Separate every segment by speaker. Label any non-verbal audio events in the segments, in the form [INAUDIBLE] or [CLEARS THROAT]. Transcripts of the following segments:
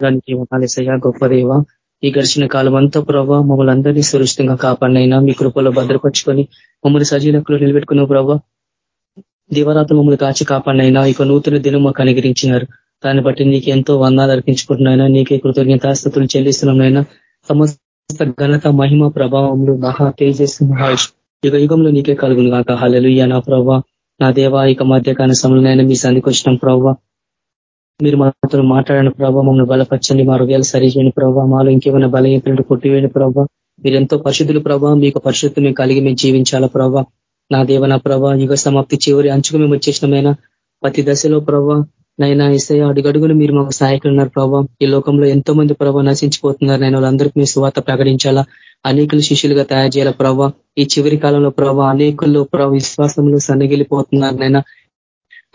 Speaker 1: దానికి వందాలేసయ్యా గొప్ప దేవ ఈ గడిచిన కాలం అంతా ప్రభావ మమ్మల్ని అందరినీ సురక్షితంగా కాపాడినైనా మీ కృపలో భద్రపరుచుకొని మమ్మల్ని సజీలకులు నిలబెట్టుకున్న ప్రభావ దివరాత మమ్మల్ని కాచి కాపాడినైనా ఇక నూతన దినం మాకు అనుగ్రహించినారు. దాన్ని బట్టి నీకు ఎంతో వందాలు అర్పించుకుంటున్నాయినా నీకే కృతజ్ఞతాస్థుతులు చెల్లిస్తున్నాయినా సమస్త ఘనత మహిమ ప్రభావంలో మహా తేజస్సు యుగ యుగంలో నీకే కలుగును కాక హలలుయ్య నా ప్రభావ నా దేవా ఇక మధ్యకాల సమయంలో మీ సంధికి వచ్చిన ప్రభావ మీరు మాతో మాట్లాడిన ప్రభావ మమ్మల్ని బలపరచండి మా హృదయాలు సరిచేయండి ప్రభావ మాలో ఇంకేమైనా బలహీనతలు కొట్టివేయండి ప్రభావ మీరు ఎంతో పరిశుద్ధులు ప్రభావ మీకు పరిశుద్ధి మేము కలిగి మేము జీవించాలా ప్రభావ నా దేవ నా ప్రభా యుగ సమాప్తి చివరి అంచుకు మేము వచ్చేసినమైనా ప్రతి దశలో ప్రభావ నైనా ఇసయ అడుగడుగులు మీరు మాకు సహాయకులు ఉన్నారు ప్రభావ ఈ లోకంలో ఎంతో మంది ప్రభావ నశించిపోతున్నారు నేను వాళ్ళందరికీ మీ శువార్త ప్రకటించాలా. అనేకులు శిష్యులుగా తయారు చేయాల ప్రభావ ఈ చివరి కాలంలో ప్రభావ అనేకుల్లో ప్రభావ విశ్వాసంలో సన్నగిలిపోతున్నారు నైనా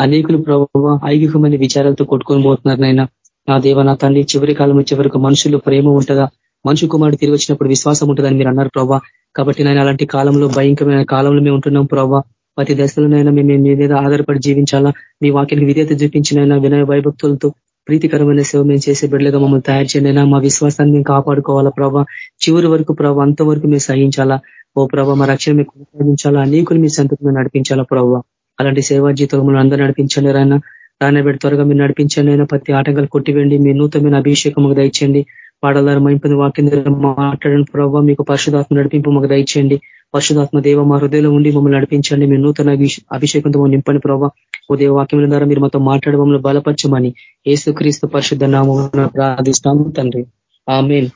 Speaker 1: అనేకులు ప్రభావ ఐగికమైన విచారాలతో కొట్టుకొని పోతున్నారు నైనా నా దేవ నా తండ్రి చివరి కాలం చివరికి మనుషులు ప్రేమ ఉంటుందా? మనుషు కుమారుడు తిరిగి వచ్చినప్పుడు విశ్వాసం ఉంటుందని మీరు అన్నారు ప్రభావ. కాబట్టి నేను అలాంటి కాలంలో భయంకరమైన కాలంలో మేము ఉంటున్నాం ప్రభావ. ప్రతి దశలోనైనా మేము మీ మీద ఆధారపడి జీవించాలా? మీ వాక్యానికి విధేత చూపించినైనా వినయ వైభక్తులతో ప్రీతికరమైన సేవ మేము చేసే బిడ్డలుగా మమ్మల్ని తయారు చేయనైనా మా విశ్వాసాన్ని మేము కాపాడుకోవాలా ప్రభావ. చివరి వరకు ప్రభావ అంతవరకు మేము సహించాలా? ఓ ప్రభావ మా రక్షణ మీకు కొనసాగించాలా? అనేకులు మీ సంతకు నడిపించాలా ప్రభావ? అలాంటి సేవా జీవితంలో అందరూ నడిపించండి రాయన రానబెడి త్వరగా మీరు నడిపించండి అయినా ప్రతి ఆటంకాలు కొట్టివేండి మీ నూతనమైన అభిషేకం మాకు దయచేయండి. పాడలారు మైంపని వాక్యం మాట్లాడిన ప్రభావ మీకు పరిశుధాత్మ నడిపింపు మాకు దయచేయండి. పరిశుధాత్మ దేవ మా హృదయంలో ఉండి మమ్మల్ని నడిపించండి. మీ నూతన అభిషేకంతో నింపని ప్రభావ ఓ దేవ వాక్యం ద్వారా మీరు మాతో మాట్లాడే మమ్మల్ని బలపరచమని ఏసుక్రీస్తు పరిశుద్ధ నామం ప్రార్థిస్తాము తండ్రి. ఆమెన్.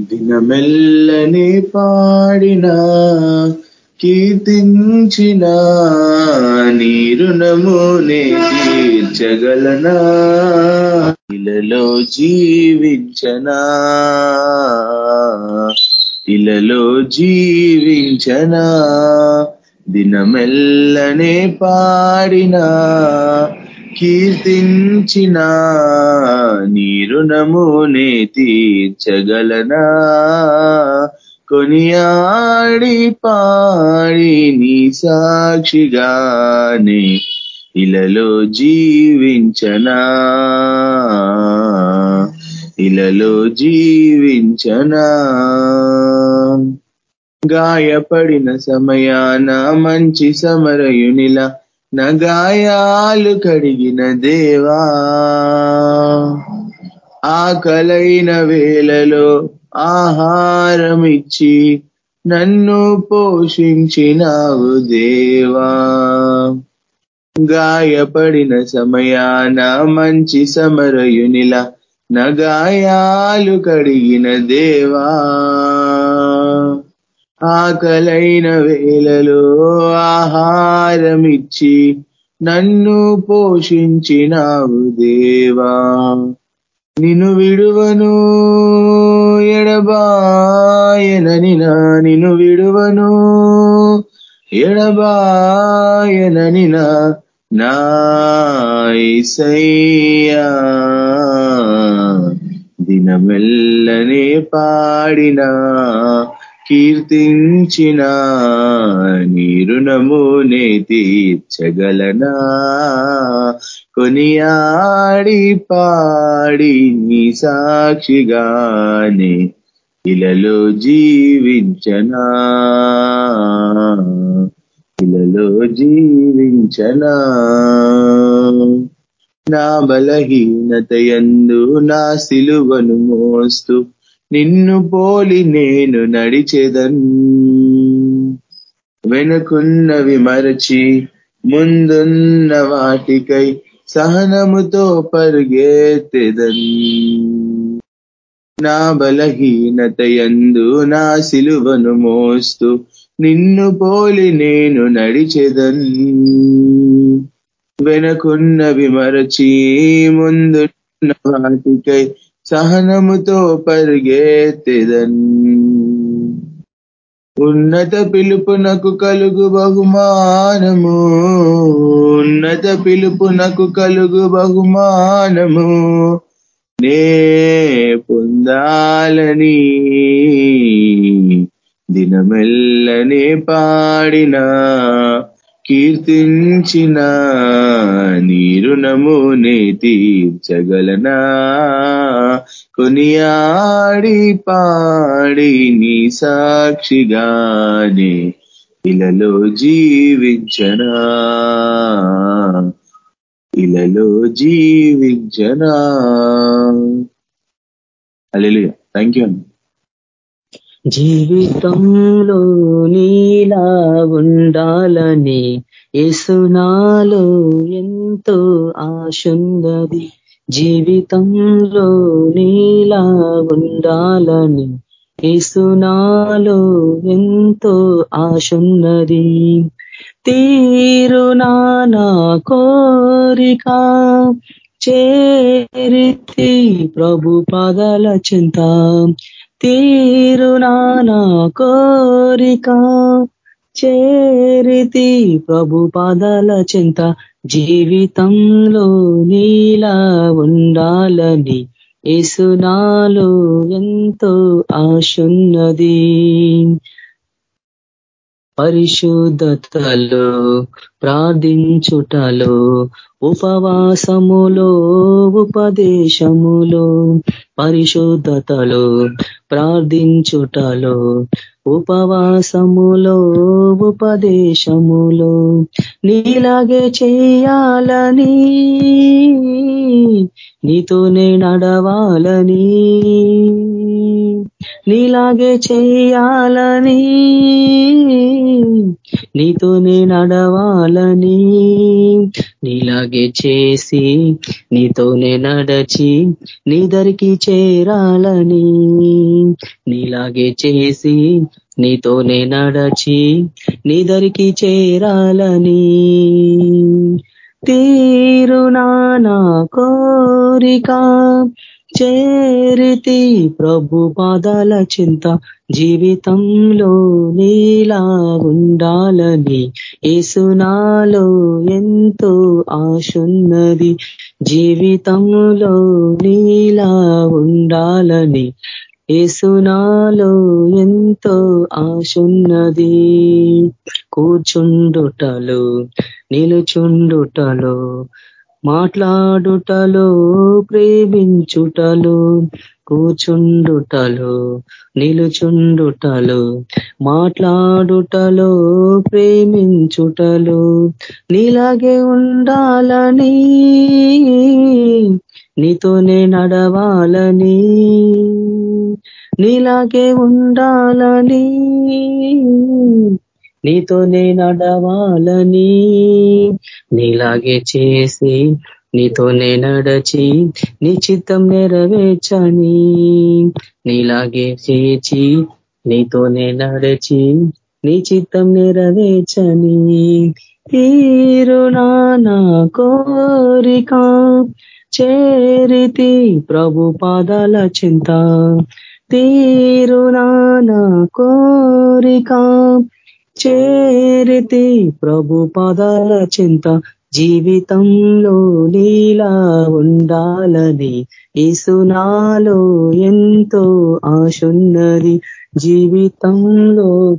Speaker 2: దినమెల్లని పాడినా కీర్తించిన నీరుణమునే తీర్చగలనా? ఇలలో జీవించనా? ఇలలో జీవించనా? దినమెల్లనే పాడినా? కీర్తించిన నీరుణమునే తీర్చగలనా? కొనియాడి పాడి నీ సాక్షిగానే ఇలలో జీవించనా. ఇలలో జీవించనా. గాయపడిన సమయాన మంచి సమరయునిలా నా గాయాలు కడిగిన దేవా. ఆకలైన వేళలో ఆహారమిచ్చి నన్ను పోషించినావు దేవా. గాయపడిన సమయాన మంచి సమరయునిలా నగాయాలు కడిగిన దేవా. ఆకలైన వేళలో ఆహారమిచ్చి నన్ను పోషించినావు దేవా. నిన్ను విడువను ఎడబాయనని నా నిన్ను విడువను. ఎడబాయనని నా నాయసయ్యా దినమెల్లనే పాడినా. కీర్తించిన నీరుణమునే తీర్చగలనా? కొనియాడి పాడి నీ సాక్షిగానే ఇలలో జీవించనా? ఇలలో జీవించనా? నా బలహీనత ఎందు నా సిలువను మోస్తూ నిన్ను పోలి నేను నడిచేదన్. వెనుకున్నవి మరచి ముందున్న వాటికై సహనముతో పరుగేతెదన్ నా బలహీనత ఎందు నా సిలువను మోస్తూ నిన్ను పోలి నేను నడిచెదన్. వెనకున్నవి మరచి ముందున్న వాటికై సహనముతో పరిగెత్తెదన్. ఉన్నత పిలుపునకు కలుగు బహుమానము. ఉన్నత పిలుపునకు కలుగు బహుమానము. నే పొందాలని. దినమెల్లనే పాడినా. కీర్తించిన నీ రుణమునే తీర్చగలనా? కొనియాడి పాడి నీ సాక్షిగానే ఇలలో జీవించనా? ఇలలో జీవించనా? అలెలుయ థ్యాంక్ యూ అండి
Speaker 1: జీవితంలో నీలా ఉండాలని ఏసునాలో ఎంతో ఆశుందది జీవితంలో నీలా ఉండాలని ఏసునాలో ఎంతో ఆశున్నది తీరునా నా కోరిక చేరితి ప్రభు పదల చింత. తీరునా నా కోరిక. చేరితి ప్రభు పాదాల చింత. జీవితంలో నీలా ఉండాలని ఏసునాలో ఎంతో ఆశున్నది. పరిశుద్ధతలో ప్రార్థించుటలో ఉపవాసములో ఉపదేశములో పరిశుద్ధతలో ప్రార్థించుటలో ఉపవాసములో ఉపదేశములో నీలాగే చేయాలని నీతోనే నడవాలని నీలాగే చేయాలని నీతోనే నడవాలని నీలాగే చేసి నీతోనే నడచి నీ దరికి చేరాలని నీలాగే చేసి నీతోనే నడచి నీ దరికి చేరాలని తీరునా నా కోరిక చేరితి ప్రభు పాదాల చింత జీవితంలో నీలా ఉండాలని ఏసునాలో ఎంతో ఆశున్నది. జీవితంలో నీలా ఉండాలని ఏసునాలో ఎంతో ఆశున్నది. కూర్చుండుటలు నిలుచుండుటలో మాట్లాడుటలో ప్రేమించుటలో కూచుండుటలో నిలుచుండుటలో మాట్లాడుటలో ప్రేమించుటలో నీలాగే ఉండాలని నీతోనే నడవాలని నీలాగే ఉండాలని నీతోనే నడవాలని నీలాగే చేసి నీతోనే నడచి నీ చిత్తం నెరవేర్చని నీలాగే చేచి నీతోనే నడచి నీ చిత్తం నెరవేర్చని. తీరునా నా కోరిక చేరితి ప్రభు పాదాల చింత. తీరునా నా కోరిక చేరితి ప్రభు పదాల చింత జీవితంలో నీలా ఉండాలని ఈసునాలో ఎంతో ఆశున్నది జీవితంలో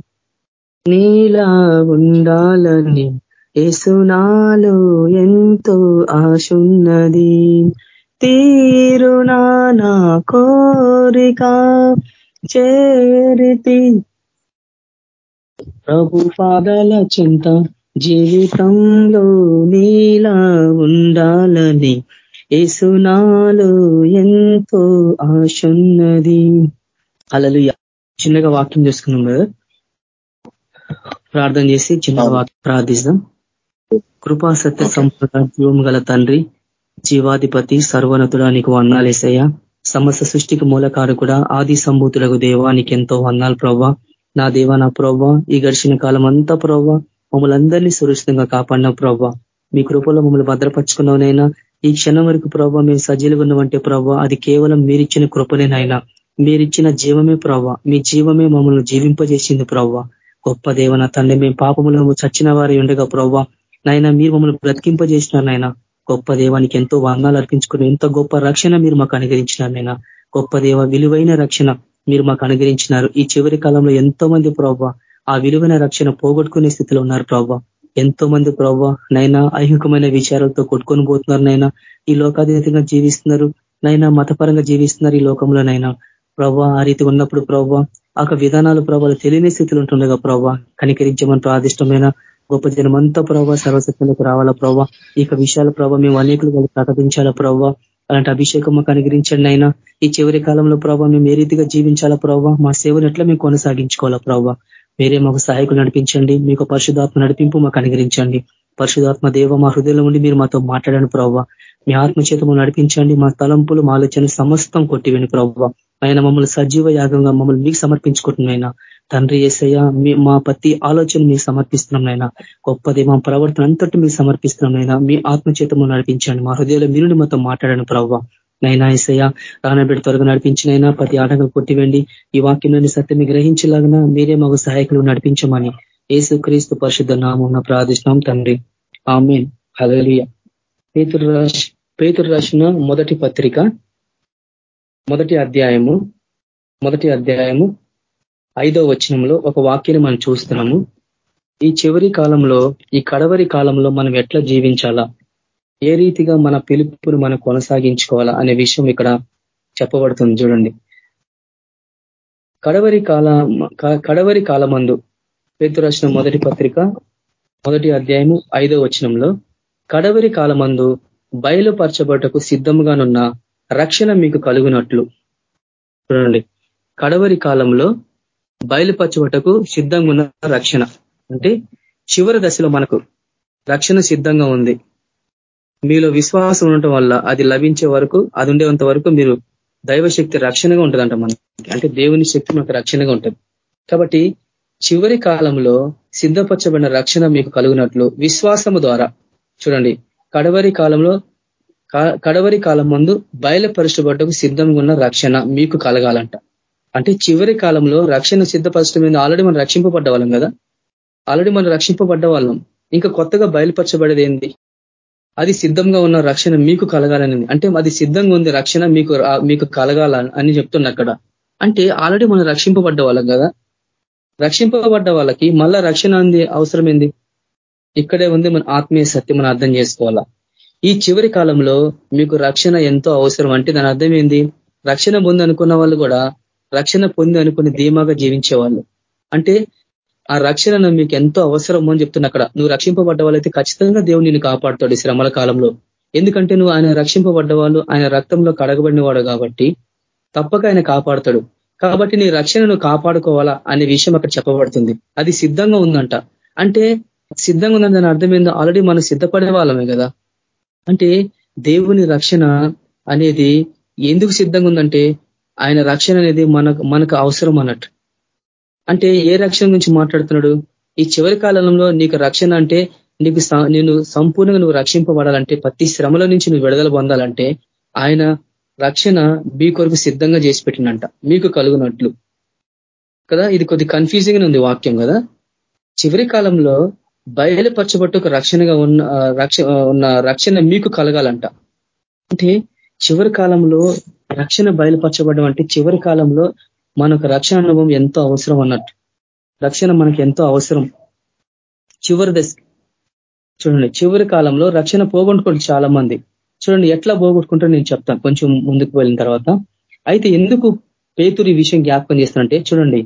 Speaker 1: నీలా ఉండాలని ఏసునాలో ఎంతో ఆశున్నది. తీరునా నా కోరిక చేరితి ప్రభు పాదల చింత జీవితంలో నీలా ఉండాలని ఏసునాలో ఎంతో ఆశున్నది. అలలు చిన్నగా వాక్యం చేసుకున్నాం కదా ప్రార్థన చేసి చిన్నగా వాక్యం ప్రార్థిస్తాం కృపా సత్య సంపద గల తండ్రి జీవాధిపతి సర్వనతుడా నీకు వన్నాలేసయ్యా సమస్త సృష్టికి మూలకారు కూడా ఆది సంభూతులకు దేవానికి ఎంతో వన్నాలు ప్రవ్వా నా దేవ నా ప్రవ్వ ఈ గడిచిన కాలం అంతా ప్రవ్వ మమ్మల్ని అందరినీ సురక్షితంగా కాపాడిన ప్రవ్వ మీ కృపలో మమ్మల్ని భద్రపరుచుకున్నవనైనా ఈ క్షణం వరకు ప్రవ్వ మేము సజీలుగా ఉన్నవంటే ప్రవ్వ అది కేవలం మీరిచ్చిన కృపనేనైనా మీరిచ్చిన జీవమే ప్రవ్వ మీ జీవమే మమ్మల్ని జీవింపజేసింది ప్రవ్వ గొప్ప దేవన తండ్రి మేము పాపములను చచ్చిన వారి ఉండగా ప్రవ్వ నాయన మీరు మమ్మల్ని బ్రతికింపజేసినారు నాయన. గొప్ప దేవానికి ఎంతో వర్ణాలు అర్పించుకుని ఎంత గొప్ప రక్షణ మీరు మాకు అనుగ్రహించినారు నాయన. గొప్ప దేవ విలువైన రక్షణ. మీరు మాకు అనుగ్రహించినారు. ఈ చివరి కాలంలో ఎంతో మంది ప్రవ్వ ఆ విలువైన రక్షణ పోగొట్టుకునే స్థితిలో ఉన్నారు ప్రవ్వ ఎంతో మంది ప్రవ్వ నైనా ఐహికమైన విచారాలతో కొట్టుకొని పోతున్నారు నైనా. ఈ లోకాతీతంగా జీవిస్తున్నారు. నైనా మతపరంగా జీవిస్తున్నారు ఈ లోకంలోనైనా ప్రవ్వ ఆ రీతి ఉన్నప్పుడు ప్రవ్వ ఆ విధానాలు ప్రభావాలు తెలియని స్థితిలో ఉంటుండగా ప్రవ్వ కనికరించమని ప్రాదిష్టమైన గొప్ప జనమంతా ప్రభావ సర్వసత్యంలోకి రావాలా ప్రవ్వ ఇక విషయాల ప్రభావ మేము అనేకులు వాళ్ళు ప్రకటించాలా ప్రవ్వ అలాంటి అభిషేకం మాకు అనుగ్రహించండి అయినా ఈ చివరి కాలంలో ప్రభావ మేము ఏ రీతిగా జీవించాలా ప్రభావ మా సేవను ఎట్లా మేము కొనసాగించుకోవాలా ప్రభావ మీరే మాకు సహాయకులు నడిపించండి. మీకు పరిశుధాత్మ నడిపింపు మాకు అనుగ్రహించండి. పరిశుధాత్మ దేవ మా హృదయంలో ఉండి మీరు మాతో మాట్లాడండి ప్రభావ మీ ఆత్మచేతము నడిపించండి. మా తలంపులు మా ఆలోచన సమస్తం కొట్టివేని ప్రభావ ఆయన మమ్మల్ని సజీవ యాగంగా మమ్మల్ని మీకు సమర్పించుకుంటున్నాయినా తండ్రి ఏసయ్య మా ప్రతి ఆలోచన మీకు సమర్పిస్తున్నాం గొప్పది మా ప్రవర్తన అంతటి మీకు సమర్పిస్తున్నాం మీ ఆత్మచేతము నడిపించండి. మా హృదయంలో మీరు మాతో మాట్లాడండి ప్రవ్వ. నైనా ఏసయ్య రానబెడి త్వరగా నడిపించినైనా ప్రతి ఆటంకం కొట్టివండి ఈ వాక్యంలోని సత్యం గ్రహించలాగినా మీరే మాకు సహాయకులు నడిపించమని. ఏసు క్రీస్తు పరిశుద్ధ నామం ప్రార్థిస్తున్నాం తండ్రి. ఆమెన్. హలలియ పేతురు రాశి పేతురు రాసిన మొదటి పత్రిక మొదటి అధ్యాయము మొదటి అధ్యాయము ఐదో వచనంలో ఒక వాక్యాన్ని మనం చూస్తున్నాము. ఈ చివరి కాలంలో ఈ కడవరి కాలంలో మనం ఎట్లా జీవించాలా? ఏ రీతిగా మన పిలుపును మనం కొనసాగించుకోవాలా అనే విషయం ఇక్కడ చెప్పబడుతుంది చూడండి. కడవరి కాల కడవరి కాలమందు పేతు రాసిన మొదటి పత్రిక మొదటి అధ్యాయము ఐదో వచనంలో కడవరి కాలమందు బయలుపరచబడటకు సిద్ధంగానున్న రక్షణ మీకు కలుగునట్లు. చూడండి. కడవరి కాలంలో బయలుపరచుటకు సిద్ధంగా ఉన్న రక్షణ. అంటే చివరి దశలో మనకు రక్షణ సిద్ధంగా ఉంది. మీలో విశ్వాసం ఉండటం వల్ల అది లభించే వరకు అది ఉండేంత వరకు మీరు దైవశక్తి రక్షణగా ఉంటుందంట మనకి. అంటే దేవుని శక్తి మనకు రక్షణగా ఉంటుంది. కాబట్టి చివరి కాలంలో సిద్ధపరచబడిన రక్షణ మీకు కలుగునట్లు విశ్వాసము ద్వారా. చూడండి కడవరి కాలంలో కడవరి కాలం ముందు బయలుపరచబడ్డకు సిద్ధంగా ఉన్న రక్షణ మీకు కలగాలంట. అంటే చివరి కాలంలో రక్షణ సిద్ధపరచడం ఆల్రెడీ మనం రక్షింపబడ్డ వాళ్ళం కదా? ఆల్రెడీ మనం రక్షింపబడ్డ వాళ్ళం. ఇంకా కొత్తగా బయలుపరచబడేది ఏంది? అది సిద్ధంగా ఉన్న రక్షణ మీకు కలగాలని అంటే అది సిద్ధంగా ఉంది రక్షణ మీకు మీకు కలగాల అని చెప్తున్నా అక్కడ. అంటే ఆల్రెడీ మనం రక్షింపబడ్డ వాళ్ళం కదా? రక్షింపబడ్డ వాళ్ళకి మళ్ళా రక్షణ అంది ఏంది? ఇక్కడే ఉంది మన ఆత్మీయ సత్యం మనం అర్థం చేసుకోవాలా? ఈ చివరి కాలంలో మీకు రక్షణ ఎంతో అవసరం అంటే దాని అర్థం ఏంది? రక్షణ పొంది అనుకున్న వాళ్ళు కూడా రక్షణ పొంది అనుకుని ధీమాగా జీవించేవాళ్ళు. అంటే ఆ రక్షణ మీకు ఎంతో అవసరం అని చెప్తున్నా అక్కడ. నువ్వు రక్షింపబడ్డ వాళ్ళైతే ఖచ్చితంగా దేవుడు నిన్ను కాపాడుతాడు శ్రమల కాలంలో. ఎందుకంటే నువ్వు ఆయన రక్షింపబడ్డ వాళ్ళు ఆయన రక్తంలో కడగబడినవాడు కాబట్టి తప్పక ఆయన కాపాడుతాడు. కాబట్టి నీ రక్షణను కాపాడుకోవాలా అనే విషయం అక్కడ చెప్పబడుతుంది. అది సిద్ధంగా ఉందంట. అంటే సిద్ధంగా ఉందని దాని అర్థమైందో ఆల్రెడీ మనం సిద్ధపడే వాళ్ళమే కదా. అంటే దేవుని రక్షణ అనేది ఎందుకు సిద్ధంగా ఉందంటే ఆయన రక్షణ అనేది మనకు మనకు అవసరం అన్నట్టు. అంటే ఏ రక్షణ గురించి మాట్లాడుతున్నాడు? ఈ చివరి కాలంలో నీకు రక్షణ అంటే నీకు నేను సంపూర్ణంగా నువ్వు రక్షింపబడాలంటే ప్రతి శ్రమల నుంచి నువ్వు విడుదల పొందాలంటే ఆయన రక్షణ మీ కొరకు సిద్ధంగా చేసి పెట్టినంట మీకు కలుగునట్లు. కదా? ఇది కొద్ది కన్ఫ్యూజింగ్ ఉంది వాక్యం కదా? చివరి కాలంలో బయలుపరచబట్టు రక్షణగా ఉన్న రక్ష ఉన్న రక్షణ మీకు కలగాలంట. అంటే చివరి కాలంలో రక్షణ బయలుపరచబడడం అంటే చివరి కాలంలో మనకు రక్షణ అనుభవం ఎంతో అవసరం అన్నట్టు. రక్షణ మనకి ఎంతో అవసరం. చివరి దశ. చూడండి చివరి కాలంలో రక్షణ పోగొట్టుకోండి చాలా మంది చూడండి ఎట్లా పోగొట్టుకుంటారో నేను చెప్తాను. కొంచెం ముందుకు వెళ్ళిన తర్వాత. అయితే ఎందుకు పేతురి విషయం జ్ఞాపకం చేస్తానంటే చూడండి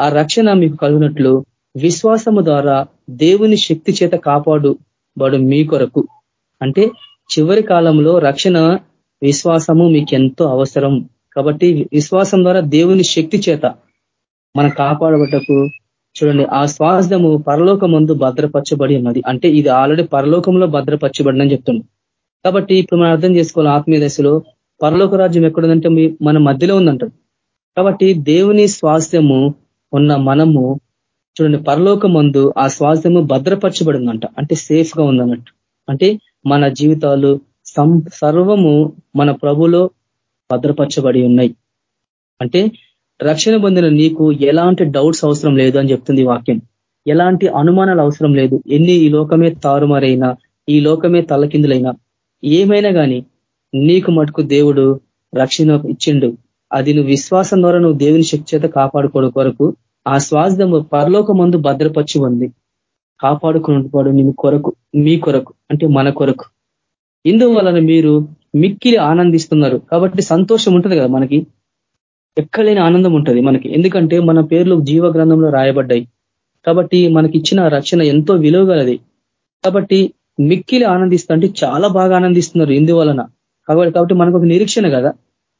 Speaker 1: ఆ రక్షణ మీకు కలిగినట్లు విశ్వాసము ద్వారా దేవుని శక్తి చేత కాపాడుబడు మీ కొరకు. అంటే చివరి కాలంలో రక్షణ విశ్వాసము మీకు ఎంతో అవసరం. కాబట్టి విశ్వాసం ద్వారా దేవుని శక్తి చేత మనం కాపాడబట్టకు చూడండి ఆ శ్వాసము పరలోక మందు భద్రపరచబడి ఉన్నది. అంటే ఇది ఆల్రెడీ పరలోకంలో భద్రపరచబడినని చెప్తుంది. కాబట్టి ఇప్పుడు మనం అర్థం చేసుకోవాలి ఆత్మీయ దశలో పరలోక రాజ్యం ఎక్కడుందంటే మన మధ్యలో ఉందంట కాబట్టి దేవుని స్వాస్థ్యము ఉన్న మనము చూడండి పరలోక మందు ఆ స్వాస్థ్యము భద్రపరచబడిందంట. అంటే సేఫ్గా ఉందన్నట్టు. అంటే మన జీవితాలు సర్వము మన ప్రభులో భద్రపరచబడి ఉన్నాయి. అంటే రక్షణ పొందిన నీకు ఎలాంటి డౌట్స్ అవసరం లేదు అని చెప్తుంది వాక్యం. ఎలాంటి అనుమానాలు అవసరం లేదు. ఎన్ని ఈ లోకమే తారుమారైనా ఈ లోకమే తలకిందులైనా ఏమైనా కానీ నీకు మటుకు దేవుడు రక్షణ ఇచ్చిండు. అది నువ్వు విశ్వాసం ద్వారా నువ్వు దేవుని శక్తి చేత కాపాడుకోవడం కొరకు ఆ శ్వాస పరలోక మందు భద్రపరిచి ఉంది. కాపాడుకున్నవాడు నీ కొరకు మీ కొరకు అంటే మన కొరకు. ఇందువలన మీరు మిక్కిలి ఆనందిస్తున్నారు. కాబట్టి సంతోషం ఉంటుంది కదా మనకి. ఎక్కడలేని ఆనందం ఉంటుంది మనకి. ఎందుకంటే మన పేర్లు జీవ గ్రంథంలో రాయబడ్డాయి. కాబట్టి మనకి ఇచ్చిన రక్షణ ఎంతో విలువగలది. కాబట్టి మిక్కిలి ఆనందిస్తుంటే చాలా బాగా ఆనందిస్తున్నారు ఇందువలన. కాబట్టి కాబట్టి మనకు ఒక నిరీక్షణ కదా.